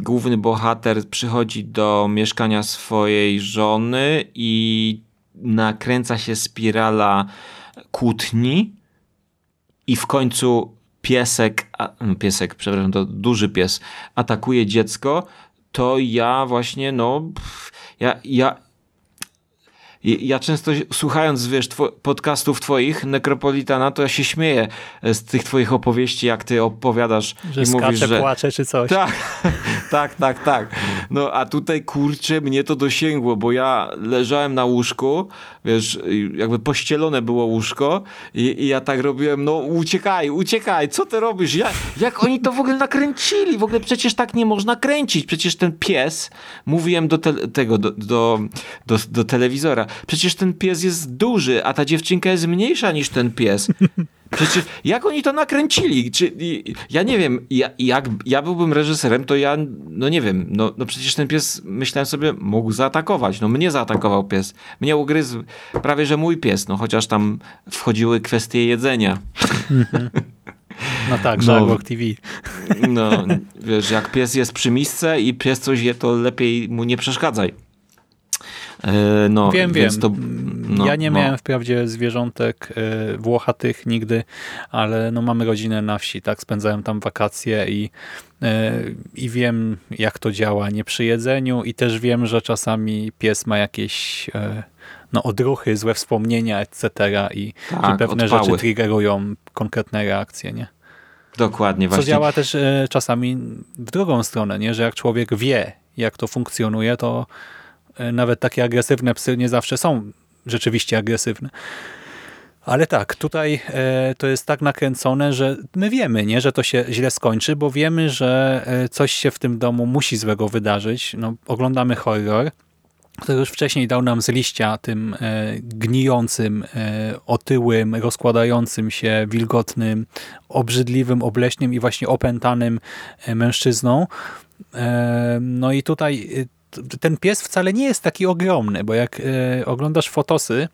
główny bohater przychodzi do mieszkania swojej żony i nakręca się spirala kłótni i w końcu piesek, a, no, piesek, przepraszam, to duży pies atakuje dziecko, to ja właśnie, no, ja, ja ja często słuchając, wiesz, two podcastów twoich, Necropolitana, to ja się śmieję z tych twoich opowieści, jak ty opowiadasz że i skacze, mówisz, że... płacze czy coś. Tak, tak, tak, tak. No a tutaj, kurczę, mnie to dosięgło, bo ja leżałem na łóżku, wiesz, jakby pościelone było łóżko i, i ja tak robiłem, no uciekaj, uciekaj, co ty robisz? Ja, jak oni to w ogóle nakręcili? W ogóle przecież tak nie można kręcić. Przecież ten pies, mówiłem do te, tego, do, do, do, do telewizora, przecież ten pies jest duży, a ta dziewczynka jest mniejsza niż ten pies. Przecież jak oni to nakręcili? Czy, ja nie wiem, ja, jak ja byłbym reżyserem, to ja, no nie wiem, no, no przecież ten pies, myślałem sobie, mógł zaatakować. No mnie zaatakował pies. Mnie ugryzł prawie, że mój pies, no chociaż tam wchodziły kwestie jedzenia. No tak, Żarłok TV. No, wiesz, jak pies jest przy misce i pies coś je, to lepiej mu nie przeszkadzaj. E, no, wiem, wiem. To, no, ja nie no. miałem wprawdzie zwierzątek e, włochatych nigdy, ale no, mamy rodzinę na wsi, tak, spędzałem tam wakacje i, e, i wiem, jak to działa nie przy jedzeniu i też wiem, że czasami pies ma jakieś no, odruchy, złe wspomnienia, etc. i, tak, i pewne odpały. rzeczy triggerują konkretne reakcje, nie? Dokładnie. Właśnie. Co działa też czasami w drugą stronę, nie? że jak człowiek wie, jak to funkcjonuje, to nawet takie agresywne psy nie zawsze są rzeczywiście agresywne. Ale tak, tutaj e, to jest tak nakręcone, że my wiemy, nie, że to się źle skończy, bo wiemy, że e, coś się w tym domu musi złego wydarzyć. No, oglądamy horror, który już wcześniej dał nam z liścia tym e, gnijącym, e, otyłym, rozkładającym się, wilgotnym, obrzydliwym, obleśnym i właśnie opętanym e, mężczyzną. E, no i tutaj e, ten pies wcale nie jest taki ogromny, bo jak e, oglądasz fotosy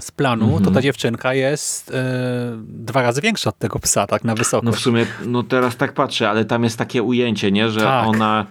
z planu, mm -hmm. to ta mhm. dziewczynka jest dwa razy większa od tego psa, tak na wysokość. No w sumie, no teraz tak patrzę, ale tam jest takie ujęcie, nie, że tak. ona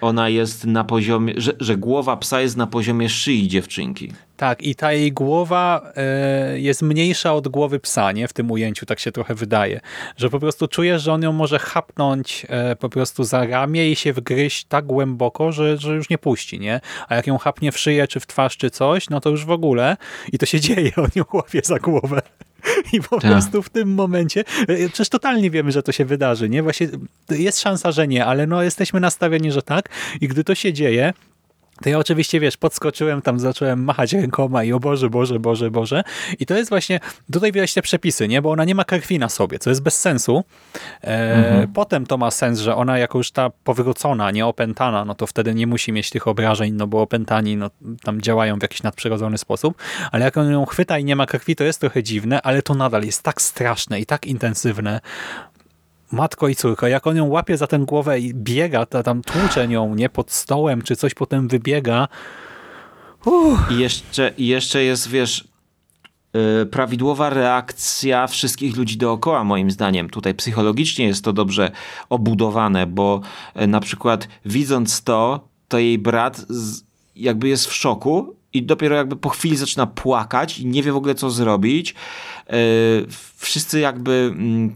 ona jest na poziomie, że, że głowa psa jest na poziomie szyi dziewczynki. Tak, i ta jej głowa e, jest mniejsza od głowy psa, nie? W tym ujęciu tak się trochę wydaje. Że po prostu czujesz, że on ją może chapnąć e, po prostu za ramię i się wgryźć tak głęboko, że, że już nie puści, nie? A jak ją chapnie w szyję, czy w twarz, czy coś, no to już w ogóle. I to się dzieje, on ją łapie za głowę. I po tak. prostu w tym momencie, e, przecież totalnie wiemy, że to się wydarzy, nie? Właśnie jest szansa, że nie, ale no jesteśmy nastawieni, że tak. I gdy to się dzieje, to ja oczywiście, wiesz, podskoczyłem, tam zacząłem machać rękoma i o Boże, Boże, Boże, Boże. I to jest właśnie, tutaj widać te przepisy, nie? Bo ona nie ma krwi na sobie, co jest bez sensu. E, mhm. Potem to ma sens, że ona jako już ta powrócona, nie opętana, no to wtedy nie musi mieć tych obrażeń, no bo opętani no, tam działają w jakiś nadprzyrodzony sposób. Ale jak on ją chwyta i nie ma krwi, to jest trochę dziwne, ale to nadal jest tak straszne i tak intensywne, matko i córko, jak on ją łapie za tę głowę i biega, ta, tam tłucze nią, nie, pod stołem, czy coś potem wybiega. I jeszcze, jeszcze jest, wiesz, yy, prawidłowa reakcja wszystkich ludzi dookoła, moim zdaniem. Tutaj psychologicznie jest to dobrze obudowane, bo yy, na przykład widząc to, to jej brat z, jakby jest w szoku i dopiero jakby po chwili zaczyna płakać i nie wie w ogóle co zrobić. Yy, wszyscy jakby mm,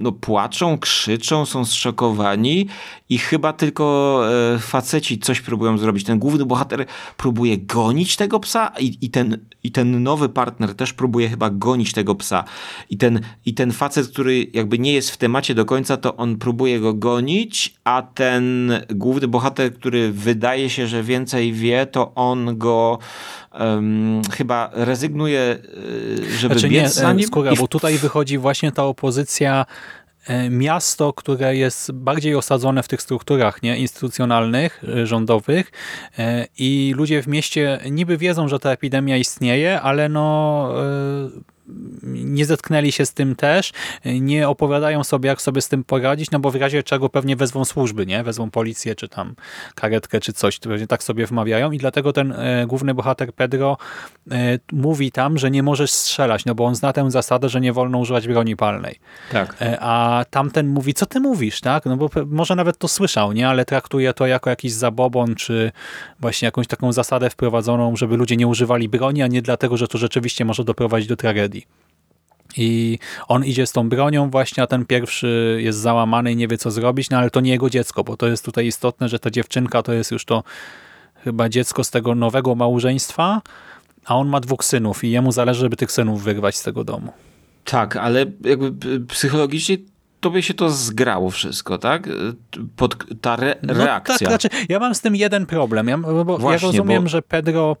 no, płaczą, krzyczą, są zszokowani i chyba tylko e, faceci coś próbują zrobić. Ten główny bohater próbuje gonić tego psa i, i, ten, i ten nowy partner też próbuje chyba gonić tego psa. I ten, I ten facet, który jakby nie jest w temacie do końca, to on próbuje go gonić, a ten główny bohater, który wydaje się, że więcej wie, to on go um, chyba rezygnuje, e, żeby znaczy biec nie, za nim. Skóra, bo tutaj wychodzi właśnie ta opozycja e, miasto, które jest bardziej osadzone w tych strukturach nie, instytucjonalnych, e, rządowych i ludzie w mieście niby wiedzą, że ta epidemia istnieje, ale no nie zetknęli się z tym też, nie opowiadają sobie, jak sobie z tym poradzić, no bo w razie czego pewnie wezwą służby, nie? Wezwą policję, czy tam karetkę, czy coś, pewnie tak sobie wmawiają i dlatego ten e, główny bohater Pedro e, mówi tam, że nie możesz strzelać, no bo on zna tę zasadę, że nie wolno używać broni palnej. Tak. E, a tamten mówi, co ty mówisz, tak? No bo może nawet to słyszał, nie? Ale traktuje to jako jakiś zabobon, czy właśnie jakąś taką zasadę wprowadzoną, żeby ludzie nie używali broni, a nie dlatego, że to rzeczywiście może doprowadzić do tragedii. I on idzie z tą bronią właśnie, a ten pierwszy jest załamany i nie wie co zrobić, no ale to nie jego dziecko, bo to jest tutaj istotne, że ta dziewczynka to jest już to chyba dziecko z tego nowego małżeństwa, a on ma dwóch synów i jemu zależy, żeby tych synów wyrwać z tego domu. Tak, ale jakby psychologicznie tobie się to zgrało wszystko, tak? Pod, ta re, reakcja. No tak, znaczy, ja mam z tym jeden problem. Ja, bo Właśnie, ja rozumiem, bo... że Pedro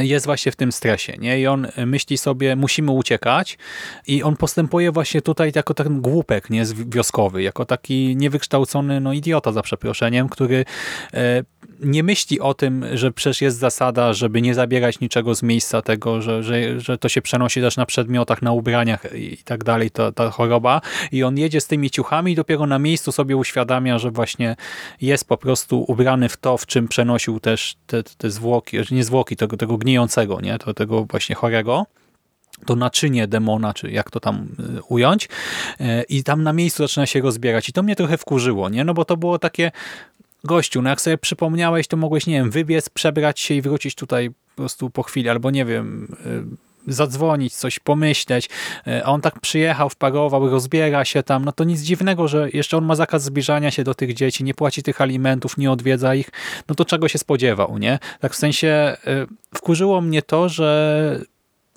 jest właśnie w tym stresie, nie? I on myśli sobie, musimy uciekać i on postępuje właśnie tutaj jako ten głupek, nie? Wioskowy, jako taki niewykształcony, no idiota za przeproszeniem, który e, nie myśli o tym, że przecież jest zasada, żeby nie zabierać niczego z miejsca tego, że, że, że to się przenosi też na przedmiotach, na ubraniach i tak dalej, ta, ta choroba. I on jedzie z tymi ciuchami i dopiero na miejscu sobie uświadamia, że właśnie jest po prostu ubrany w to, w czym przenosił też te, te zwłoki, nie zwłoki, tego, tego gnijącego, nie? To, tego właśnie chorego to naczynie demona, czy jak to tam y, ująć e, i tam na miejscu zaczyna się rozbierać i to mnie trochę wkurzyło, nie? No bo to było takie gościu, no jak sobie przypomniałeś, to mogłeś, nie wiem, wybiec, przebrać się i wrócić tutaj po prostu po chwili, albo nie wiem, y, zadzwonić, coś pomyśleć. Y, a on tak przyjechał, wparował, rozbiera się tam, no to nic dziwnego, że jeszcze on ma zakaz zbliżania się do tych dzieci, nie płaci tych alimentów, nie odwiedza ich, no to czego się spodziewał, nie? Tak w sensie y, wkurzyło mnie to, że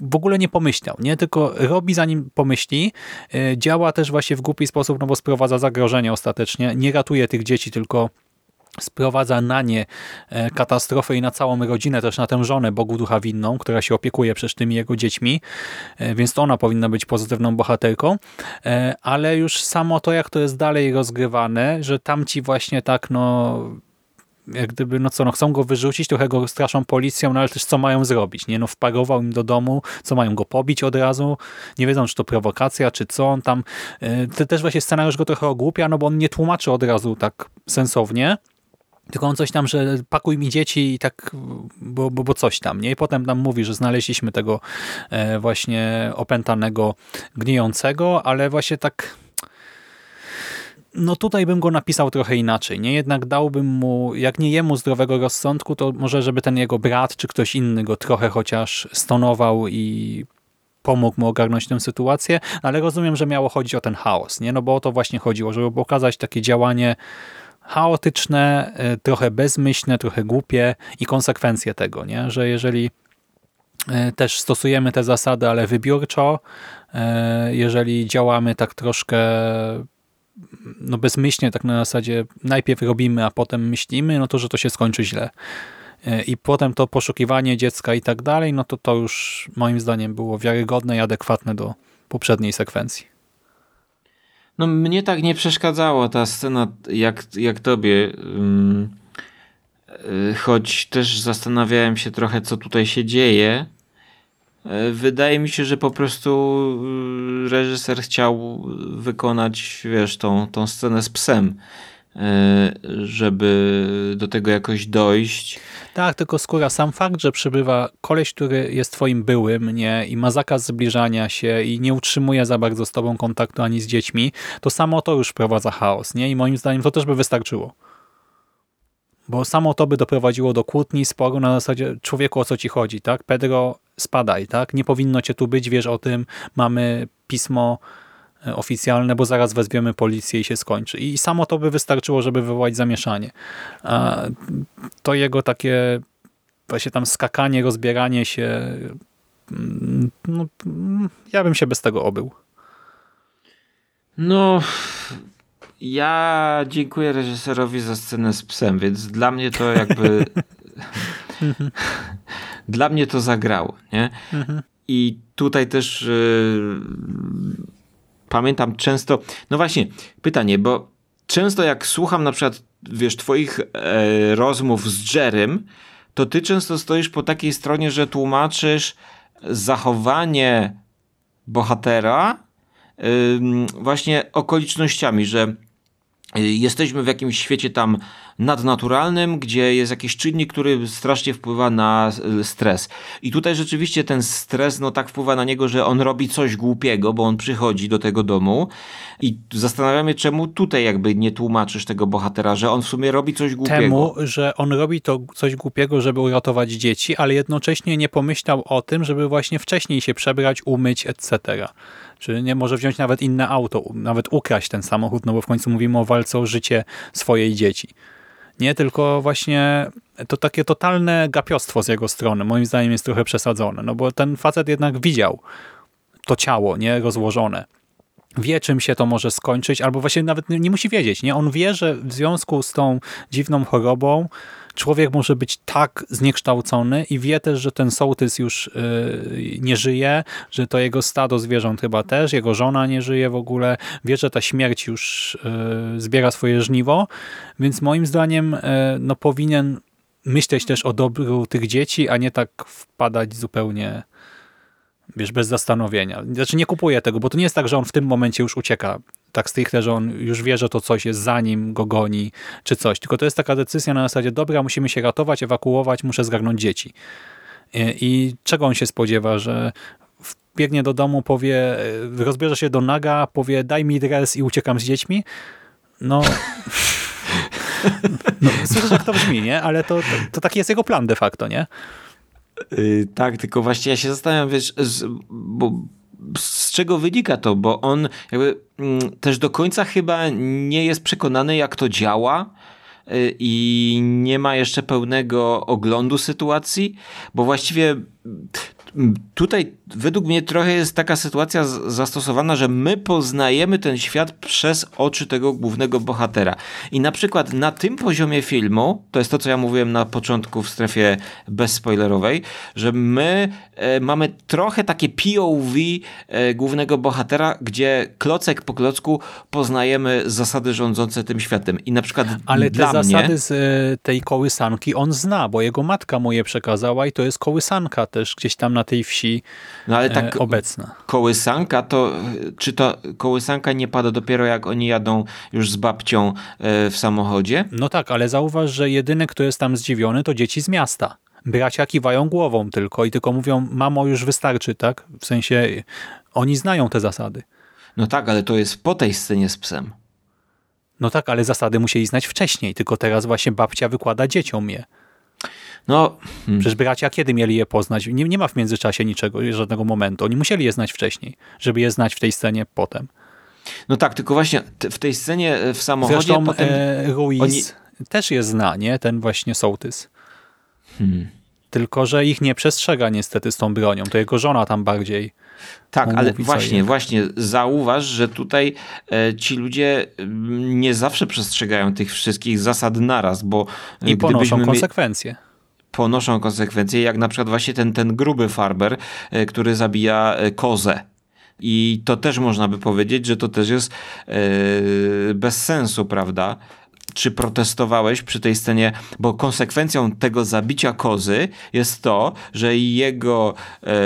w ogóle nie pomyślał, nie? tylko robi zanim pomyśli, działa też właśnie w głupi sposób, no bo sprowadza zagrożenie ostatecznie, nie ratuje tych dzieci, tylko sprowadza na nie e, katastrofę i na całą rodzinę, też na tę żonę Bogu Ducha Winną, która się opiekuje przecież tymi jego dziećmi, e, więc to ona powinna być pozytywną bohaterką, e, ale już samo to, jak to jest dalej rozgrywane, że tamci właśnie tak, no jak gdyby, no co, no chcą go wyrzucić, trochę go straszą policją, no ale też co mają zrobić, nie? No wparował im do domu, co mają go pobić od razu, nie wiedzą, czy to prowokacja, czy co on tam, to też właśnie scenariusz go trochę ogłupia, no bo on nie tłumaczy od razu tak sensownie, tylko on coś tam, że pakuj mi dzieci i tak, bo, bo, bo coś tam, nie? I potem nam mówi, że znaleźliśmy tego e, właśnie opętanego, gnijącego, ale właśnie tak no tutaj bym go napisał trochę inaczej, nie? Jednak dałbym mu, jak nie jemu zdrowego rozsądku, to może żeby ten jego brat, czy ktoś inny go trochę chociaż stonował i pomógł mu ogarnąć tę sytuację, ale rozumiem, że miało chodzić o ten chaos, nie? No bo o to właśnie chodziło, żeby pokazać takie działanie chaotyczne, y, trochę bezmyślne, trochę głupie i konsekwencje tego, nie? że jeżeli y, też stosujemy te zasady, ale wybiórczo, y, jeżeli działamy tak troszkę no bezmyślnie, tak na zasadzie najpierw robimy, a potem myślimy, no to, że to się skończy źle. I potem to poszukiwanie dziecka i tak dalej, no to to już moim zdaniem było wiarygodne i adekwatne do poprzedniej sekwencji. No mnie tak nie przeszkadzała ta scena jak, jak tobie. Choć też zastanawiałem się trochę, co tutaj się dzieje. E, wydaje mi się, że po prostu y, reżyser chciał wykonać, wiesz, tą, tą scenę z psem, żeby do tego jakoś dojść. Tak, tylko skóra. Sam fakt, że przybywa koleś, który jest twoim byłym nie, i ma zakaz zbliżania się i nie utrzymuje za bardzo z tobą kontaktu ani z dziećmi, to samo to już wprowadza chaos. nie I moim zdaniem to też by wystarczyło. Bo samo to by doprowadziło do kłótni, sporu na zasadzie człowieku o co ci chodzi, tak? Pedro, spadaj, tak? Nie powinno cię tu być, wiesz o tym, mamy pismo e, oficjalne, bo zaraz wezwiemy policję i się skończy. I samo to by wystarczyło, żeby wywołać zamieszanie. To jego takie właśnie tam skakanie, rozbieranie się mm, no, mm, ja bym się bez tego obył. No, ja dziękuję reżyserowi za scenę z psem, więc dla mnie to jakby. dla mnie to zagrało, nie? I tutaj też yy, pamiętam często. No właśnie, pytanie, bo często jak słucham na przykład, wiesz, Twoich e, rozmów z Jerem, to Ty często stoisz po takiej stronie, że tłumaczysz zachowanie bohatera yy, właśnie okolicznościami, że jesteśmy w jakimś świecie tam nadnaturalnym, gdzie jest jakiś czynnik, który strasznie wpływa na e, stres. I tutaj rzeczywiście ten stres no tak wpływa na niego, że on robi coś głupiego, bo on przychodzi do tego domu i zastanawiamy, czemu tutaj jakby nie tłumaczysz tego bohatera, że on w sumie robi coś głupiego. Temu, że on robi to coś głupiego, żeby uratować dzieci, ale jednocześnie nie pomyślał o tym, żeby właśnie wcześniej się przebrać, umyć, etc. Czy nie może wziąć nawet inne auto, nawet ukraść ten samochód, no bo w końcu mówimy o walce o życie swojej dzieci. Nie, tylko właśnie to takie totalne gapiostwo z jego strony, moim zdaniem jest trochę przesadzone, no bo ten facet jednak widział to ciało, nie, rozłożone. Wie, czym się to może skończyć, albo właśnie nawet nie musi wiedzieć, nie? On wie, że w związku z tą dziwną chorobą człowiek może być tak zniekształcony i wie też, że ten sołtys już yy, nie żyje, że to jego stado zwierząt chyba też, jego żona nie żyje w ogóle, wie, że ta śmierć już yy, zbiera swoje żniwo, więc moim zdaniem yy, no powinien myśleć też o dobru tych dzieci, a nie tak wpadać zupełnie wiesz, bez zastanowienia. Znaczy nie kupuję tego, bo to nie jest tak, że on w tym momencie już ucieka tak stricte, że on już wie, że to coś jest za nim, go goni, czy coś. Tylko to jest taka decyzja na zasadzie, dobra, musimy się ratować, ewakuować, muszę zgarnąć dzieci. I, i czego on się spodziewa, że biegnie do domu, powie, rozbierze się do naga, powie daj mi dres i uciekam z dziećmi? No... no słyszę, jak to brzmi, nie? Ale to, to, to taki jest jego plan de facto, nie? Yy, tak, tylko właśnie ja się zastanawiam, wiesz, bo z czego wynika to, bo on jakby mm, też do końca chyba nie jest przekonany, jak to działa y, i nie ma jeszcze pełnego oglądu sytuacji, bo właściwie tutaj według mnie trochę jest taka sytuacja zastosowana, że my poznajemy ten świat przez oczy tego głównego bohatera. I na przykład na tym poziomie filmu, to jest to, co ja mówiłem na początku w strefie bezspoilerowej, że my e, mamy trochę takie POV e, głównego bohatera, gdzie klocek po klocku poznajemy zasady rządzące tym światem. I na przykład Ale te zasady mnie... z e, tej kołysanki on zna, bo jego matka mu je przekazała i to jest kołysanka też gdzieś tam na tej wsi no ale tak e, obecna. Kołysanka to, czy to kołysanka nie pada dopiero jak oni jadą już z babcią e, w samochodzie? No tak, ale zauważ, że jedyny, kto jest tam zdziwiony, to dzieci z miasta. Bracia kiwają głową tylko i tylko mówią, mamo już wystarczy, tak? W sensie oni znają te zasady. No tak, ale to jest po tej scenie z psem. No tak, ale zasady musieli znać wcześniej, tylko teraz właśnie babcia wykłada dzieciom je. No, hmm. Przecież bracia kiedy mieli je poznać? Nie, nie ma w międzyczasie niczego, żadnego momentu. Oni musieli je znać wcześniej, żeby je znać w tej scenie potem. No tak, tylko właśnie w tej scenie e, w samochodzie Zresztą potem... E, Ruiz oni... też je zna, nie? Ten właśnie sołtys. Hmm. Tylko, że ich nie przestrzega niestety z tą bronią. To jego żona tam bardziej tak, ale właśnie, właśnie zauważ, że tutaj e, ci ludzie mm, nie zawsze przestrzegają tych wszystkich zasad naraz, bo i ponoszą konsekwencje ponoszą konsekwencje, jak na przykład właśnie ten, ten gruby farber, e, który zabija e, kozę. I to też można by powiedzieć, że to też jest yy, bez sensu, prawda? Czy protestowałeś przy tej scenie, bo konsekwencją tego zabicia kozy jest to, że jego,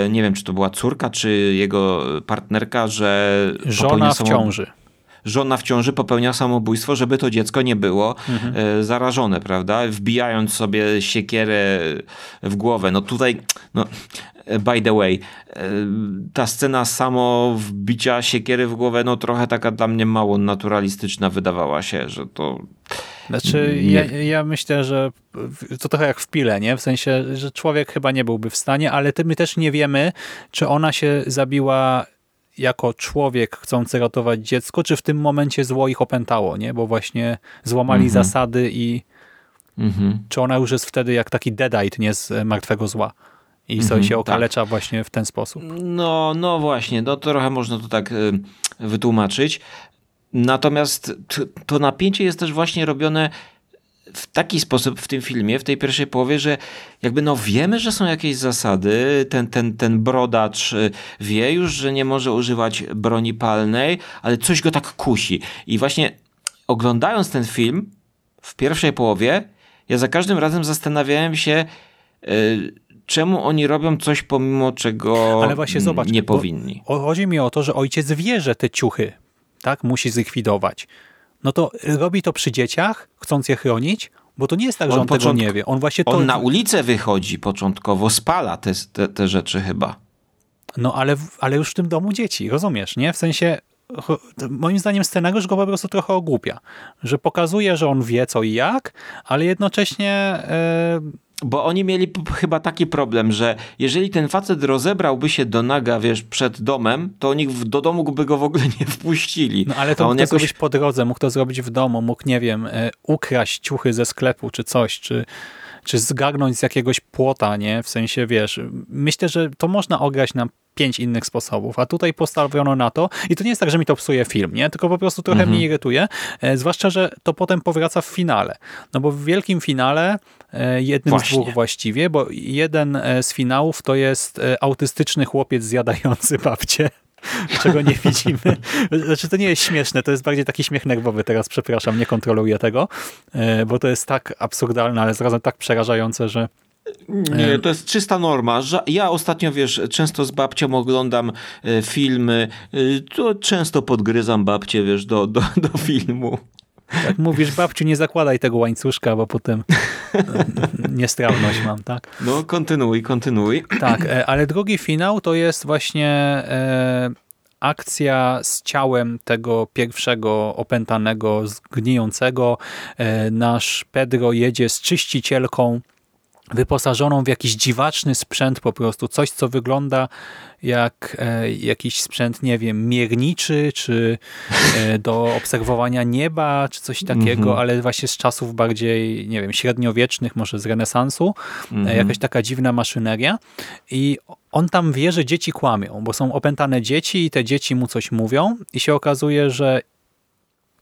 nie wiem, czy to była córka, czy jego partnerka, że żona w ciąży żona w ciąży popełnia samobójstwo, żeby to dziecko nie było mhm. E, zarażone, prawda? Wbijając sobie siekierę w głowę. No tutaj, no, by the way, e, ta scena samo wbicia siekiery w głowę, no trochę taka dla mnie mało naturalistyczna wydawała się, że to... Znaczy, ja, ja, myślę, że to trochę jak w pile, nie? W sensie, że człowiek chyba nie byłby w stanie, ale my też nie wiemy, czy ona się zabiła jako człowiek chcący ratować dziecko, czy w tym momencie zło ich opętało, nie? Bo właśnie złamali mhm. zasady i mhm. czy ona już jest wtedy jak taki deadite, nie? Z martwego zła. I mhm, sobie się tak. okalecza tak. właśnie w ten sposób. No, no właśnie, no trochę można to tak y, wytłumaczyć. Natomiast to napięcie jest też właśnie robione w taki sposób w tym filmie, w tej pierwszej połowie, że jakby no wiemy, że są jakieś zasady, ten, ten, ten brodacz y, wie już, że nie może używać broni palnej, ale coś go tak kusi. I właśnie oglądając ten film w pierwszej połowie, ja za każdym razem zastanawiałem się, yy, czemu oni robią coś pomimo czego Ale właśnie zobacz, nie powinni. Chodzi mi o to, że ojciec wie, że te ciuchy tak musi zlikwidować no to robi to przy dzieciach, chcąc je chronić, bo to nie jest tak, że on, on tego nie wie. On właśnie to... On na ulicę wychodzi początkowo, spala te, te, te rzeczy chyba. No ale, ale już w tym domu dzieci, rozumiesz, nie? W sensie moim zdaniem scenariusz go po prostu trochę ogłupia. Że pokazuje, że on wie co i jak, ale jednocześnie bo oni mieli chyba taki problem, że jeżeli ten facet rozebrałby się do naga, wiesz, przed domem, to w- do domu by go w ogóle nie wpuścili. No ale to on to jakoś zrobić po drodze, mógł to zrobić w domu, mógł, nie wiem, e, ukraść ciuchy ze sklepu czy coś, czy, czy zgarnąć z jakiegoś płota, nie? W sensie, wiesz, myślę, że to można ograć na pięć innych sposobów, a tutaj postawiono na to i to nie jest tak, że mi to psuje film, nie? Tylko po prostu trochę Mhm. mnie irytuje, e, zwłaszcza, że to potem powraca w finale. No bo w wielkim finale, e, jednym Właśnie. z dwóch właściwie, bo jeden e, z finałów to jest autystyczny chłopiec zjadający babcię czego nie widzimy. Znaczy to nie jest śmieszne, to jest bardziej taki śmiech nerwowy teraz, przepraszam, nie kontroluję tego, e, bo to jest tak absurdalne, ale zarazem tak przerażające, że Nie, to jest czysta norma. Ja ostatnio, wiesz, często z babcią oglądam e, filmy, e, to często podgryzam babcię, wiesz, do, do, do filmu. Jak mówisz, babciu, nie zakładaj tego łańcuszka, bo potem e, niestrawność mam, tak? No, kontynuuj, kontynuuj. Tak, e, ale drugi finał to jest właśnie e, akcja z ciałem tego pierwszego opętanego, zgnijącego. E, nasz Pedro jedzie z czyścicielką wyposażoną w jakiś dziwaczny sprzęt po prostu, coś co wygląda jak e, jakiś sprzęt, nie wiem, mierniczy, czy e, do obserwowania nieba, czy coś takiego, Mhm. ale właśnie z czasów bardziej, nie wiem, średniowiecznych, może z renesansu, e, jakaś taka dziwna maszyneria i on tam wie, że dzieci kłamią, bo są opętane dzieci i te dzieci mu coś mówią i się okazuje, że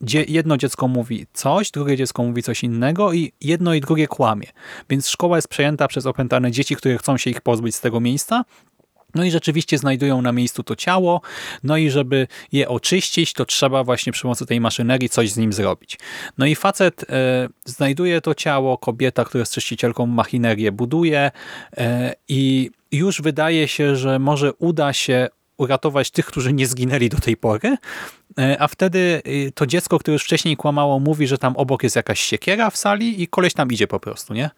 dzie- jedno dziecko mówi coś, drugie dziecko mówi coś innego i jedno i drugie kłamie. Więc szkoła jest przejęta przez opętane dzieci, które chcą się ich pozbyć z tego miejsca. No i rzeczywiście znajdują na miejscu to ciało, no i żeby je oczyścić, to trzeba właśnie przy pomocy tej maszynerii coś z nim zrobić. No i facet e, znajduje to ciało, kobieta, która jest czyścicielką machinerię buduje e, i już wydaje się, że może uda się uratować tych, którzy nie zginęli do tej pory, a wtedy y, to dziecko, które już wcześniej kłamało, mówi, że tam obok jest jakaś siekiera w sali i koleś tam idzie po prostu, nie?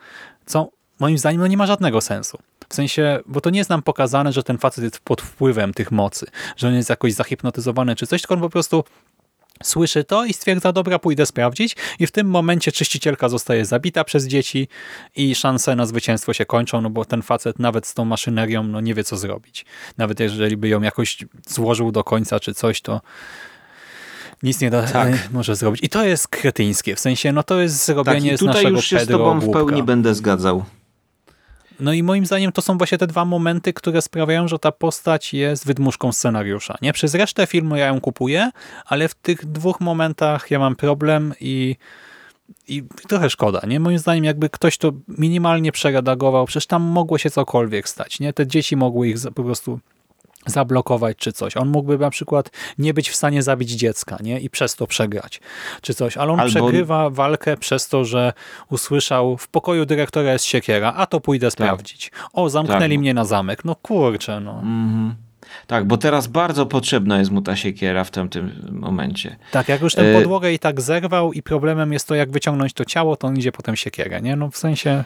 Co moim zdaniem no nie ma żadnego sensu. W sensie, bo to nie jest nam pokazane, że ten facet jest pod wpływem tych mocy, że on jest jakoś zahipnotyzowany czy coś, tylko on po prostu słyszy to i stwierdza, dobra, pójdę sprawdzić i w tym momencie czyścicielka zostaje zabita przez dzieci i szanse na zwycięstwo się kończą, no bo ten facet nawet z tą maszynerią no nie wie, co zrobić. Nawet jeżeli by ją jakoś złożył do końca czy coś, to nic nie da, Tak. e, może zrobić. I to jest kretyńskie, w sensie, no to jest Tak, zrobienie i z tutaj naszego już się z Pedro tobą w głupka. pełni będę zgadzał. No i moim zdaniem to są właśnie te dwa momenty, które sprawiają, że ta postać jest wydmuszką scenariusza. Nie przez resztę filmu ja ją kupuję, ale w tych dwóch momentach ja mam problem i, i trochę szkoda. Nie? Moim zdaniem jakby ktoś to minimalnie przeredagował, przecież tam mogło się cokolwiek stać. Nie? Te dzieci mogły ich po prostu zablokować czy coś. On mógłby na przykład nie być w stanie zabić dziecka nie? i przez to przegrać czy coś, ale on Albo- przegrywa walkę przez to, że usłyszał w pokoju dyrektora jest siekiera, a to pójdę sprawdzić. O, zamknęli Tak. mnie na zamek. No kurczę, no. Mhm. Tak, bo teraz bardzo potrzebna jest mu ta siekiera w tamtym momencie. Tak, jak już tę E- podłogę i tak zerwał i problemem jest to, jak wyciągnąć to ciało, to on idzie potem siekierę, nie? No w sensie...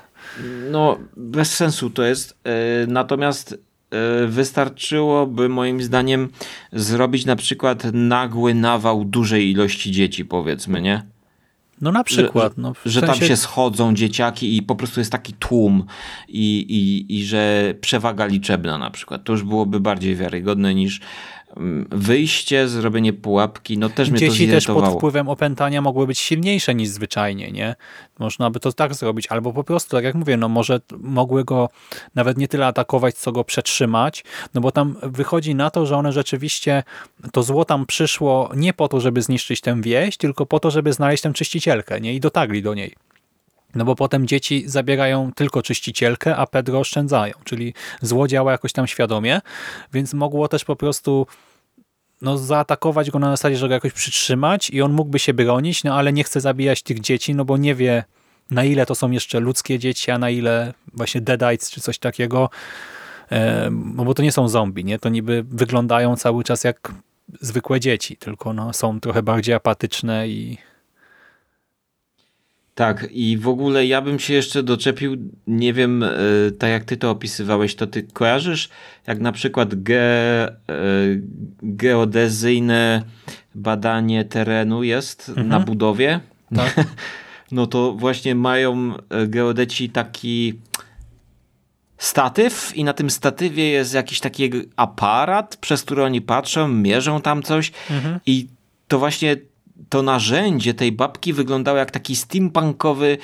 No, bez sensu to jest. e, Natomiast wystarczyłoby moim zdaniem zrobić na przykład nagły nawał dużej ilości dzieci, powiedzmy, nie? No na przykład. że, no, że tam sensie- się schodzą dzieciaki i po prostu jest taki tłum i, i, i że przewaga liczebna na przykład. To już byłoby bardziej wiarygodne niż wyjście, zrobienie pułapki. No też mnie to Dzieci też pod zirytowało. wpływem opętania mogły być silniejsze niż zwyczajnie, nie? Można by to tak zrobić, albo po prostu, tak jak mówię, no może mogły go nawet nie tyle atakować, co go przetrzymać, no bo tam wychodzi na to, że one rzeczywiście, to zło tam przyszło nie po to, żeby zniszczyć tę wieś, tylko po to, żeby znaleźć tę czyścicielkę, nie? I dotarli do niej. No bo potem dzieci zabierają tylko czyścicielkę, a Pedro oszczędzają, czyli zło działa jakoś tam świadomie, więc mogło też po prostu no, zaatakować go na zasadzie, że go jakoś przytrzymać i on mógłby się bronić, no ale nie chce zabijać tych dzieci, no bo nie wie na ile to są jeszcze ludzkie dzieci, a na ile właśnie deadites czy coś takiego, no bo to nie są zombie, nie? To niby wyglądają cały czas jak zwykłe dzieci, tylko no, są trochę bardziej apatyczne i Tak, i w ogóle ja bym się jeszcze doczepił, nie wiem, e, tak jak ty to opisywałeś, to ty kojarzysz, jak na przykład ge, e, geodezyjne badanie terenu jest na budowie? Tak. No to właśnie mają e, geodeci taki statyw i na tym statywie jest jakiś taki aparat, przez który oni patrzą, mierzą tam coś mhm. i to właśnie to narzędzie tej babki wyglądało jak taki steampunkowy,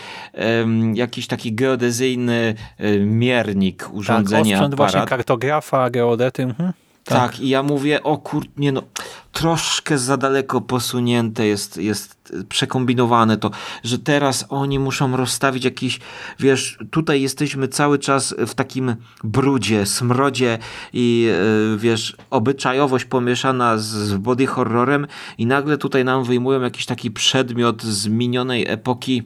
jakiś taki geodezyjny um, miernik, urządzenie, tak, aparat. właśnie kartografa, geodety. Mhm. Tak. tak. i ja mówię, o kurnie, no troszkę za daleko posunięte jest, jest przekombinowane to, że teraz oni muszą rozstawić jakiś, wiesz, tutaj jesteśmy cały czas w takim brudzie, smrodzie i yy, wiesz, obyczajowość pomieszana z, z body horrorem i nagle tutaj nam wyjmują jakiś taki przedmiot z minionej epoki,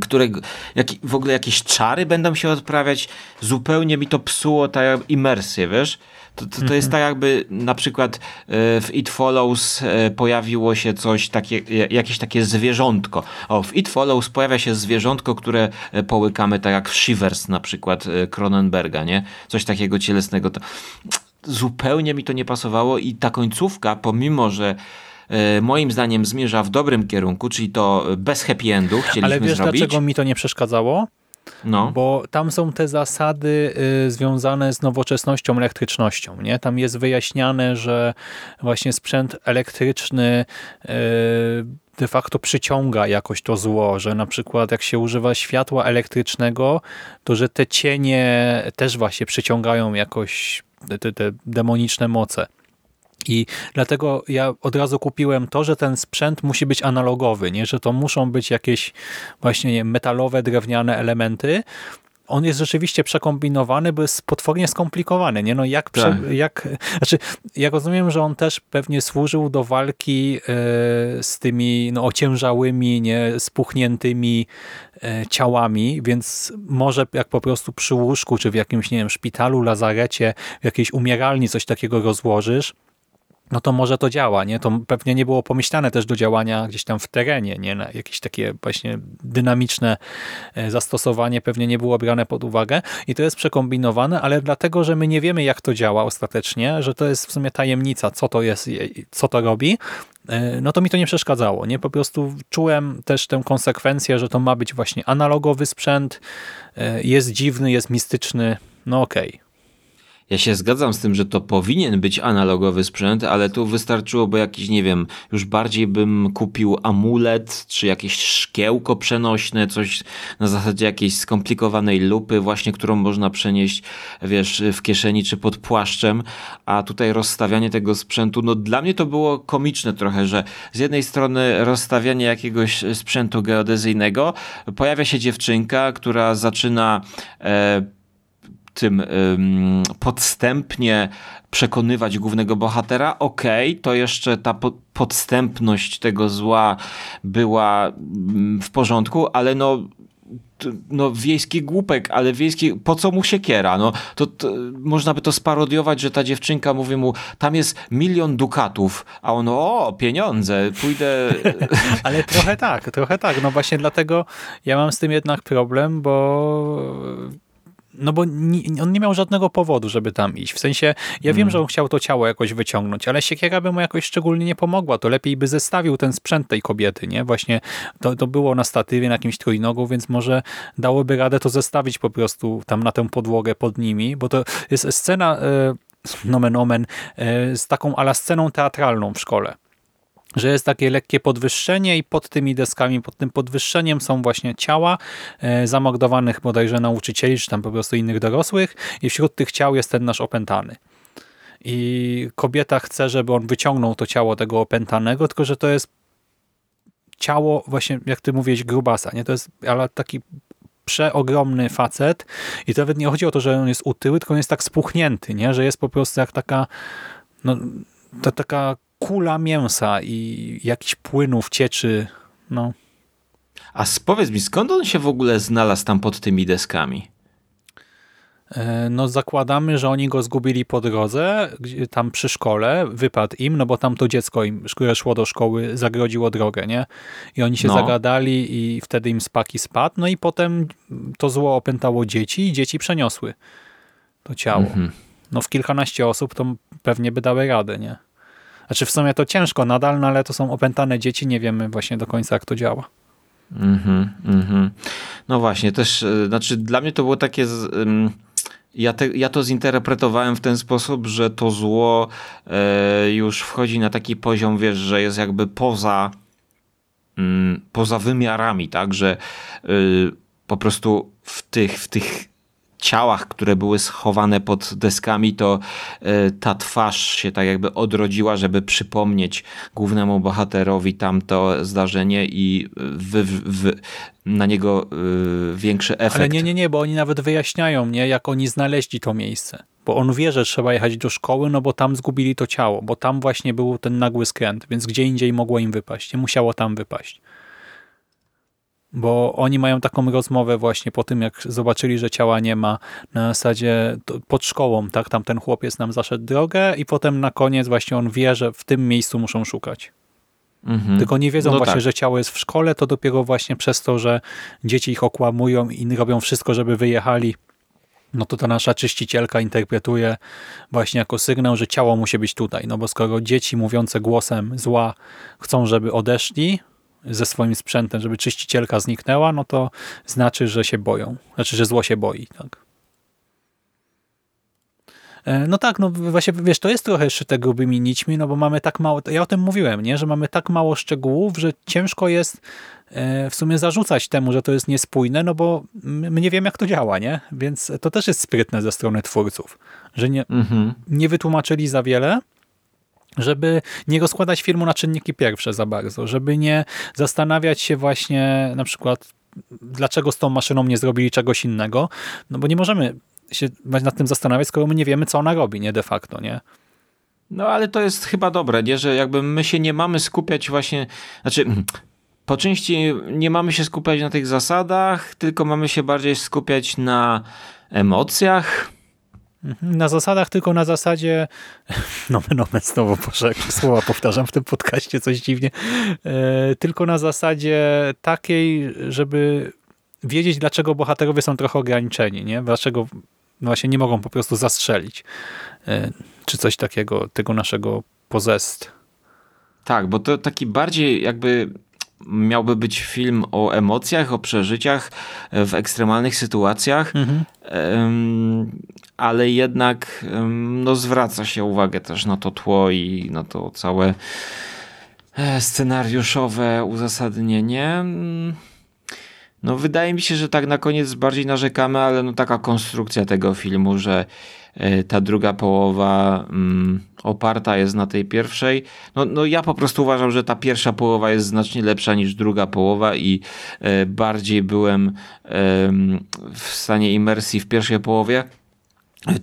którego jak, w ogóle jakieś czary będą się odprawiać, zupełnie mi to psuło ta imersję, wiesz? To, to, to jest tak jakby na przykład e, w It Follows e, pojawiło się coś takie, jakieś takie zwierzątko. O, w It Follows pojawia się zwierzątko, które e, połykamy tak jak w Shivers na przykład Cronenberga, nie? Coś takiego cielesnego. To zupełnie mi to nie pasowało i ta końcówka, pomimo, że moim zdaniem zmierza w dobrym kierunku, czyli to bez happy endu chcieliśmy Ale wiesz, zrobić. dlaczego mi to nie przeszkadzało? No. Bo tam są te zasady y, związane z nowoczesnością, elektrycznością. Nie? Tam jest wyjaśniane, że właśnie sprzęt elektryczny y, de facto przyciąga jakoś to zło, że na przykład jak się używa światła elektrycznego, to że te cienie też właśnie przyciągają jakoś te, te demoniczne moce. I dlatego ja od razu kupiłem to, że ten sprzęt musi być analogowy, nie? że to muszą być jakieś właśnie nie, metalowe, drewniane elementy. On jest rzeczywiście przekombinowany, bo jest potwornie skomplikowany. Nie? No jak, prze, tak. jak, znaczy, ja rozumiem, że on też pewnie służył do walki yy, z tymi no, ociężałymi, nie, spuchniętymi yy, ciałami, więc może jak po prostu przy łóżku, czy w jakimś, nie wiem, szpitalu, lazarecie, w jakiejś umieralni coś takiego rozłożysz, no to może to działa, nie? To pewnie nie było pomyślane też do działania gdzieś tam w terenie, nie? Na jakieś takie właśnie dynamiczne e, zastosowanie pewnie nie było brane pod uwagę i to jest przekombinowane, ale dlatego, że my nie wiemy jak to działa ostatecznie, że to jest w sumie tajemnica, co to jest, co to robi, e, no to mi to nie przeszkadzało, nie? Po prostu czułem też tę konsekwencję, że to ma być właśnie analogowy sprzęt, e, jest dziwny, jest mistyczny, no okej, okay. Ja się zgadzam z tym, że to powinien być analogowy sprzęt, ale tu wystarczyłoby jakiś, nie wiem, już bardziej bym kupił amulet, czy jakieś szkiełko przenośne, coś na zasadzie jakiejś skomplikowanej lupy właśnie, którą można przenieść, wiesz, w kieszeni czy pod płaszczem, a tutaj rozstawianie tego sprzętu, no dla mnie to było komiczne trochę, że z jednej strony rozstawianie jakiegoś sprzętu geodezyjnego, pojawia się dziewczynka, która zaczyna e, tym podstępnie przekonywać głównego bohatera, okej, okay, to jeszcze ta podstępność tego zła była mm, w porządku, ale no no, wiejski głupek, ale wiejski, po co mu siekiera? No, to, to, można by to sparodiować, że ta dziewczynka mówi mu, tam jest milion dukatów, a on, o, pieniądze, pójdę... ale trochę tak, trochę tak, no właśnie dlatego ja mam z tym jednak problem, bo no bo ni, on nie miał żadnego powodu, żeby tam iść. W sensie, ja wiem, mm. że on chciał to ciało jakoś wyciągnąć, ale siekiera by mu jakoś szczególnie nie pomogła. To lepiej by zestawił ten sprzęt tej kobiety, nie? Właśnie to, to było na statywie, na jakimś trójnogu, więc może dałoby radę to zestawić po prostu tam na tę podłogę pod nimi, bo to jest scena, e, nomen omen, e, z taką ala sceną teatralną w szkole że jest takie lekkie podwyższenie i pod tymi deskami, pod tym podwyższeniem są właśnie ciała e, zamordowanych bodajże nauczycieli, czy tam po prostu innych dorosłych i wśród tych ciał jest ten nasz opętany. I kobieta chce, żeby on wyciągnął to ciało tego opętanego, tylko że to jest ciało właśnie, jak ty mówiłeś, grubasa, nie? To jest ale taki przeogromny facet i to nawet nie chodzi o to, że on jest utyły, tylko on jest tak spuchnięty, nie? Że jest po prostu jak taka no, taka kula mięsa i jakiś płynów, cieczy. No. A powiedz mi, skąd on się w ogóle znalazł tam pod tymi deskami? E, no zakładamy, że oni go zgubili po drodze, tam przy szkole, wypadł im, no bo tam to dziecko, im, które szło do szkoły, zagrodziło drogę, nie? I oni się no. zagadali i wtedy im spaki spadł, no i potem to zło opętało dzieci i dzieci przeniosły to ciało. Mhm. No w kilkanaście osób to pewnie by dały radę, nie? Znaczy w sumie to ciężko nadal, no ale to są opętane dzieci, nie wiemy właśnie do końca jak to działa. Mhm, mhm. No właśnie, też, e, znaczy dla mnie to było takie... Z, um ja, te, ja to zinterpretowałem w ten sposób, że to zło e, już wchodzi na taki poziom, wiesz, że jest jakby poza, mm, poza wymiarami, tak, że y, po prostu w tych, w tych ciałach, które były schowane pod deskami, to e, ta twarz się tak jakby odrodziła, żeby przypomnieć głównemu bohaterowi tamto zdarzenie i wy, wy, na niego y, większy efekt. Ale nie, nie, nie, bo oni nawet wyjaśniają, nie, jak oni znaleźli to miejsce. Bo on wie, że trzeba jechać do szkoły, no bo tam zgubili to ciało, bo tam właśnie był ten nagły skręt, więc gdzie indziej mogło im wypaść. Nie musiało tam wypaść. Bo oni mają taką rozmowę właśnie po tym, jak zobaczyli, że ciała nie ma na zasadzie pod szkołą, tak? Tam ten chłopiec nam zaszedł drogę i potem na koniec właśnie on wie, że w tym miejscu muszą szukać. Mhm. Tylko nie wiedzą no właśnie, tak. że ciało jest w szkole, to dopiero właśnie przez to, że dzieci ich okłamują i robią wszystko, żeby wyjechali, no to ta nasza czyścicielka interpretuje właśnie jako sygnał, że ciało musi być tutaj. No bo skoro dzieci mówiące głosem zła chcą, żeby odeszli, ze swoim sprzętem, żeby czyścicielka zniknęła, no to znaczy, że się boją. Znaczy, że zło się boi. Tak. E, no tak, no właśnie, wiesz, to jest trochę szyte grubymi nićmi, no bo mamy tak mało, ja o tym mówiłem, nie, że mamy tak mało szczegółów, że ciężko jest e, w sumie zarzucać temu, że to jest niespójne, no bo my nie wiemy, jak to działa, nie? Więc to też jest sprytne ze strony twórców, że nie, mhm. nie wytłumaczyli za wiele, żeby nie rozkładać filmu na czynniki pierwsze za bardzo, żeby nie zastanawiać się właśnie na przykład dlaczego z tą maszyną nie zrobili czegoś innego, no bo nie możemy się nad tym zastanawiać, skoro my nie wiemy, co ona robi, nie de facto, nie? No ale to jest chyba dobre, nie? że jakby my się nie mamy skupiać właśnie, znaczy po części nie mamy się skupiać na tych zasadach, tylko mamy się bardziej skupiać na emocjach. Na zasadach, tylko na zasadzie, no nomen znowu, Boże, słowa powtarzam w tym podcaście, coś dziwnie, e, tylko na zasadzie takiej, żeby wiedzieć, dlaczego bohaterowie są trochę ograniczeni, nie? Dlaczego no właśnie nie mogą po prostu zastrzelić, e, czy coś takiego, tego naszego pozest. Tak, bo to taki bardziej jakby miałby być film o emocjach, o przeżyciach w ekstremalnych sytuacjach, mhm. ale jednak no, zwraca się uwagę też na to tło i na to całe e, scenariuszowe uzasadnienie. No wydaje mi się, że tak na koniec bardziej narzekamy, ale no taka konstrukcja tego filmu, że e, ta druga połowa mm, oparta jest na tej pierwszej. No, no ja po prostu uważam, że ta pierwsza połowa jest znacznie lepsza niż druga połowa i e, bardziej byłem w stanie imersji w pierwszej połowie.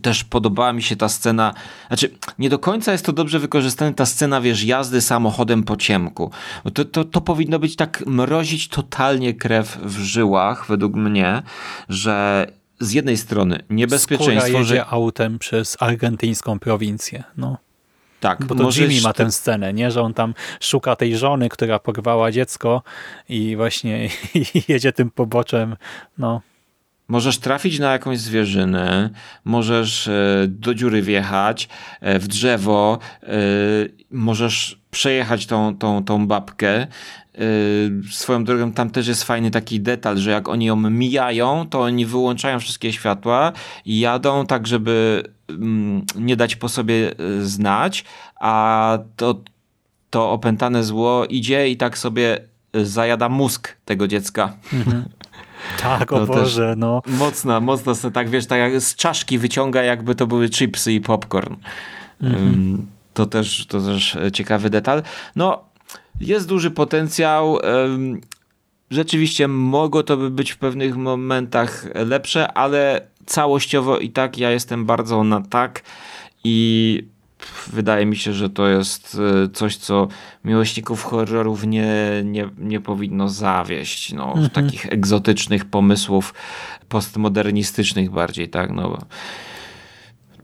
Też podobała mi się ta scena, znaczy nie do końca jest to dobrze wykorzystana ta scena, wiesz, jazdy samochodem po ciemku. To, to, to powinno być tak mrozić totalnie krew w żyłach, według mnie, że z jednej strony niebezpieczeństwo, Skóra jedzie że... autem przez argentyńską prowincję, no. Tak, bo to Jimmy ma tę scenę, nie? że on tam szuka tej żony, która porwała dziecko i właśnie jedzie tym poboczem. No. Możesz trafić na jakąś zwierzynę, możesz e, do dziury wjechać, e, w drzewo, e, możesz przejechać tą, tą, tą babkę. Swoją drogą tam też jest fajny taki detal, że jak oni ją mijają, to oni wyłączają wszystkie światła i jadą tak, żeby mm, nie dać po sobie znać, a to, to opętane zło idzie i tak sobie zajada mózg tego dziecka. Mhm. Tak, o no Boże, no. Mocna, mocna, tak wiesz, tak jak z czaszki wyciąga jakby to były chipsy i popcorn. Mhm. To, też, to też ciekawy detal. No, jest duży potencjał. Rzeczywiście mogło to by być w pewnych momentach lepsze, ale całościowo i tak ja jestem bardzo na tak i wydaje mi się, że to jest e, coś, co miłośników horrorów nie, nie, nie powinno zawieść. No, mhm. Takich egzotycznych pomysłów postmodernistycznych bardziej, tak? No,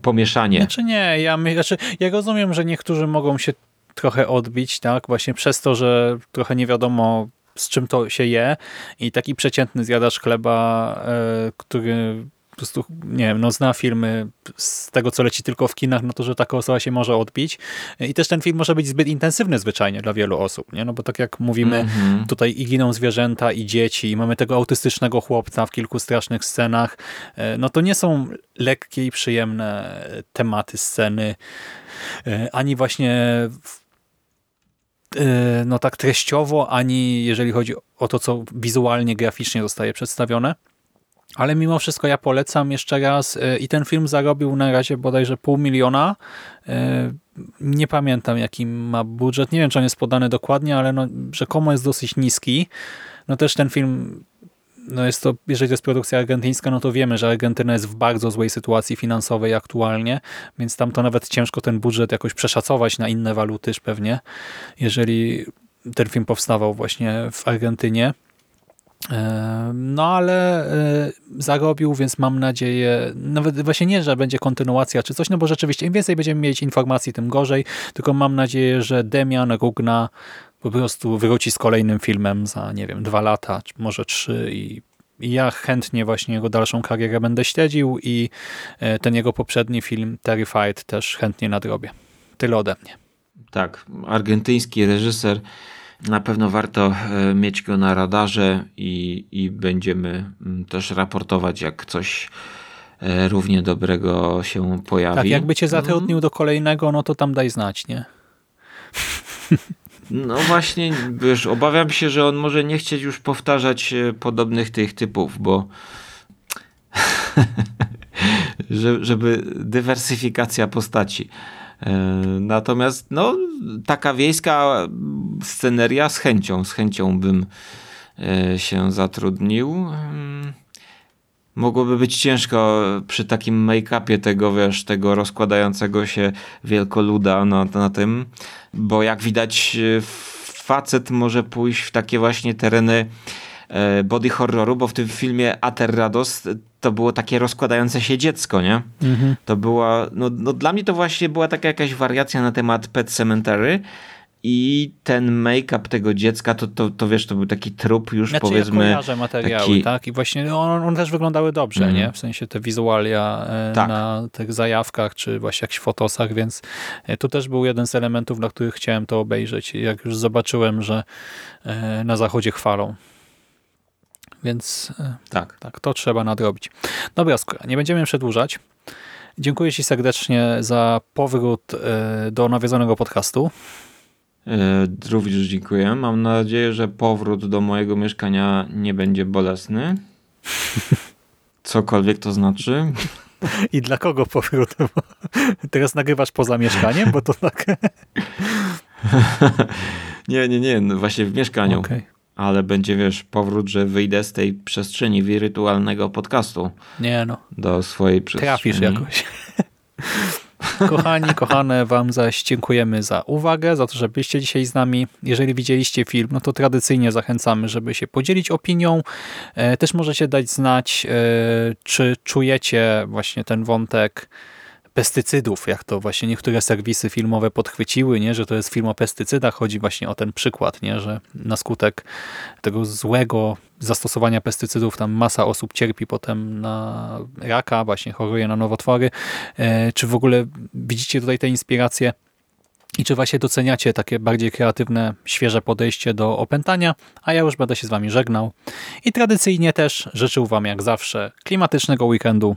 pomieszanie. Znaczy nie, ja, my, znaczy, ja rozumiem, że niektórzy mogą się trochę odbić, tak? Właśnie przez to, że trochę nie wiadomo z czym to się je i taki przeciętny zjadacz chleba, e, który prostu, nie wiem, no zna filmy z tego, co leci tylko w kinach, no to, że taka osoba się może odbić. I też ten film może być zbyt intensywny zwyczajnie dla wielu osób, nie? No bo tak jak mówimy, Mhm. tutaj i giną zwierzęta, i dzieci, i mamy tego autystycznego chłopca w kilku strasznych scenach. E, No to nie są lekkie i przyjemne tematy sceny, e, ani właśnie w- no tak treściowo, ani jeżeli chodzi o to, co wizualnie, graficznie zostaje przedstawione. Ale mimo wszystko ja polecam jeszcze raz e, i ten film zarobił na razie bodajże pół miliona. E, Nie pamiętam jaki ma budżet, nie wiem czy on jest podany dokładnie, ale no, rzekomo jest dosyć niski. No też ten film, no jest to, jeżeli to jest produkcja argentyńska, no to wiemy, że Argentyna jest w bardzo złej sytuacji finansowej aktualnie, więc tam to nawet ciężko ten budżet jakoś przeszacować na inne waluty pewnie, jeżeli ten film powstawał właśnie w Argentynie. E, No ale e, zarobił, więc mam nadzieję, nawet właśnie nie, że będzie kontynuacja czy coś, no bo rzeczywiście im więcej będziemy mieć informacji, tym gorzej, tylko mam nadzieję, że Demian Rugna po prostu wróci z kolejnym filmem za, nie wiem, dwa lata, czy może trzy i i ja chętnie właśnie jego dalszą karierę będę śledził i e, ten jego poprzedni film Terrified też chętnie nadrobię. Tyle ode mnie. Tak, argentyński reżyser. Na pewno warto e, mieć go na radarze i, i będziemy mm, też raportować, jak coś e, równie dobrego się pojawi. Tak, jakby cię zatrudnił do kolejnego, no to tam daj znać, nie? No właśnie, wiesz, obawiam się, że on może nie chcieć już powtarzać e, podobnych tych typów, bo że- żeby dywersyfikacja postaci. E, Natomiast no, taka wiejska sceneria z chęcią, z chęcią bym e, się zatrudnił. Mogłoby być ciężko przy takim make-upie tego, wiesz, tego rozkładającego się wielkoluda na, na tym, bo jak widać e, facet może pójść w takie właśnie tereny e, body horroru, bo w tym filmie Ater Rados to było takie rozkładające się dziecko, nie? To była, no, no dla mnie to właśnie była taka jakaś wariacja na temat Pet Cemetery i ten make-up tego dziecka, to, to, to wiesz, to był taki trup już Znaczy powiedzmy. ja materiały, taki- tak? I właśnie one, one też wyglądały dobrze, Mhm. nie? W sensie te wizualia e, Tak. na tych zajawkach, czy właśnie jakichś fotosach, więc e, to też był jeden z elementów, dla których chciałem to obejrzeć. Jak już zobaczyłem, że e, na zachodzie chwalą. Więc Tak. tak, to trzeba nadrobić. Dobra, skoro nie będziemy przedłużać. Dziękuję Ci serdecznie za powrót do nawiedzonego podcastu. E, Również dziękuję. Mam nadzieję, że powrót do mojego mieszkania nie będzie bolesny. Cokolwiek to znaczy. I dla kogo powrót? Bo Teraz nagrywasz poza mieszkaniem, bo to tak... Nie, nie, nie, no właśnie w mieszkaniu. Okej. Ale będzie, wiesz, powrót, że wyjdę z tej przestrzeni wirtualnego podcastu Nie no, do swojej przestrzeni. trafisz jakoś. Kochani, kochane, wam zaś dziękujemy za uwagę, za to, że byliście dzisiaj z nami. Jeżeli widzieliście film, no to tradycyjnie zachęcamy, żeby się podzielić opinią. E, Też możecie dać znać, e, czy czujecie właśnie ten wątek pestycydów, jak to właśnie niektóre serwisy filmowe podchwyciły, nie? że to jest film o pestycydach. Chodzi właśnie o ten przykład, nie? że na skutek tego złego zastosowania pestycydów tam masa osób cierpi potem na raka, właśnie choruje na nowotwory. E, Czy w ogóle widzicie tutaj te inspiracje? I czy właśnie doceniacie takie bardziej kreatywne, świeże podejście do opętania? A ja już będę się z wami żegnał. I tradycyjnie też życzył wam jak zawsze klimatycznego weekendu,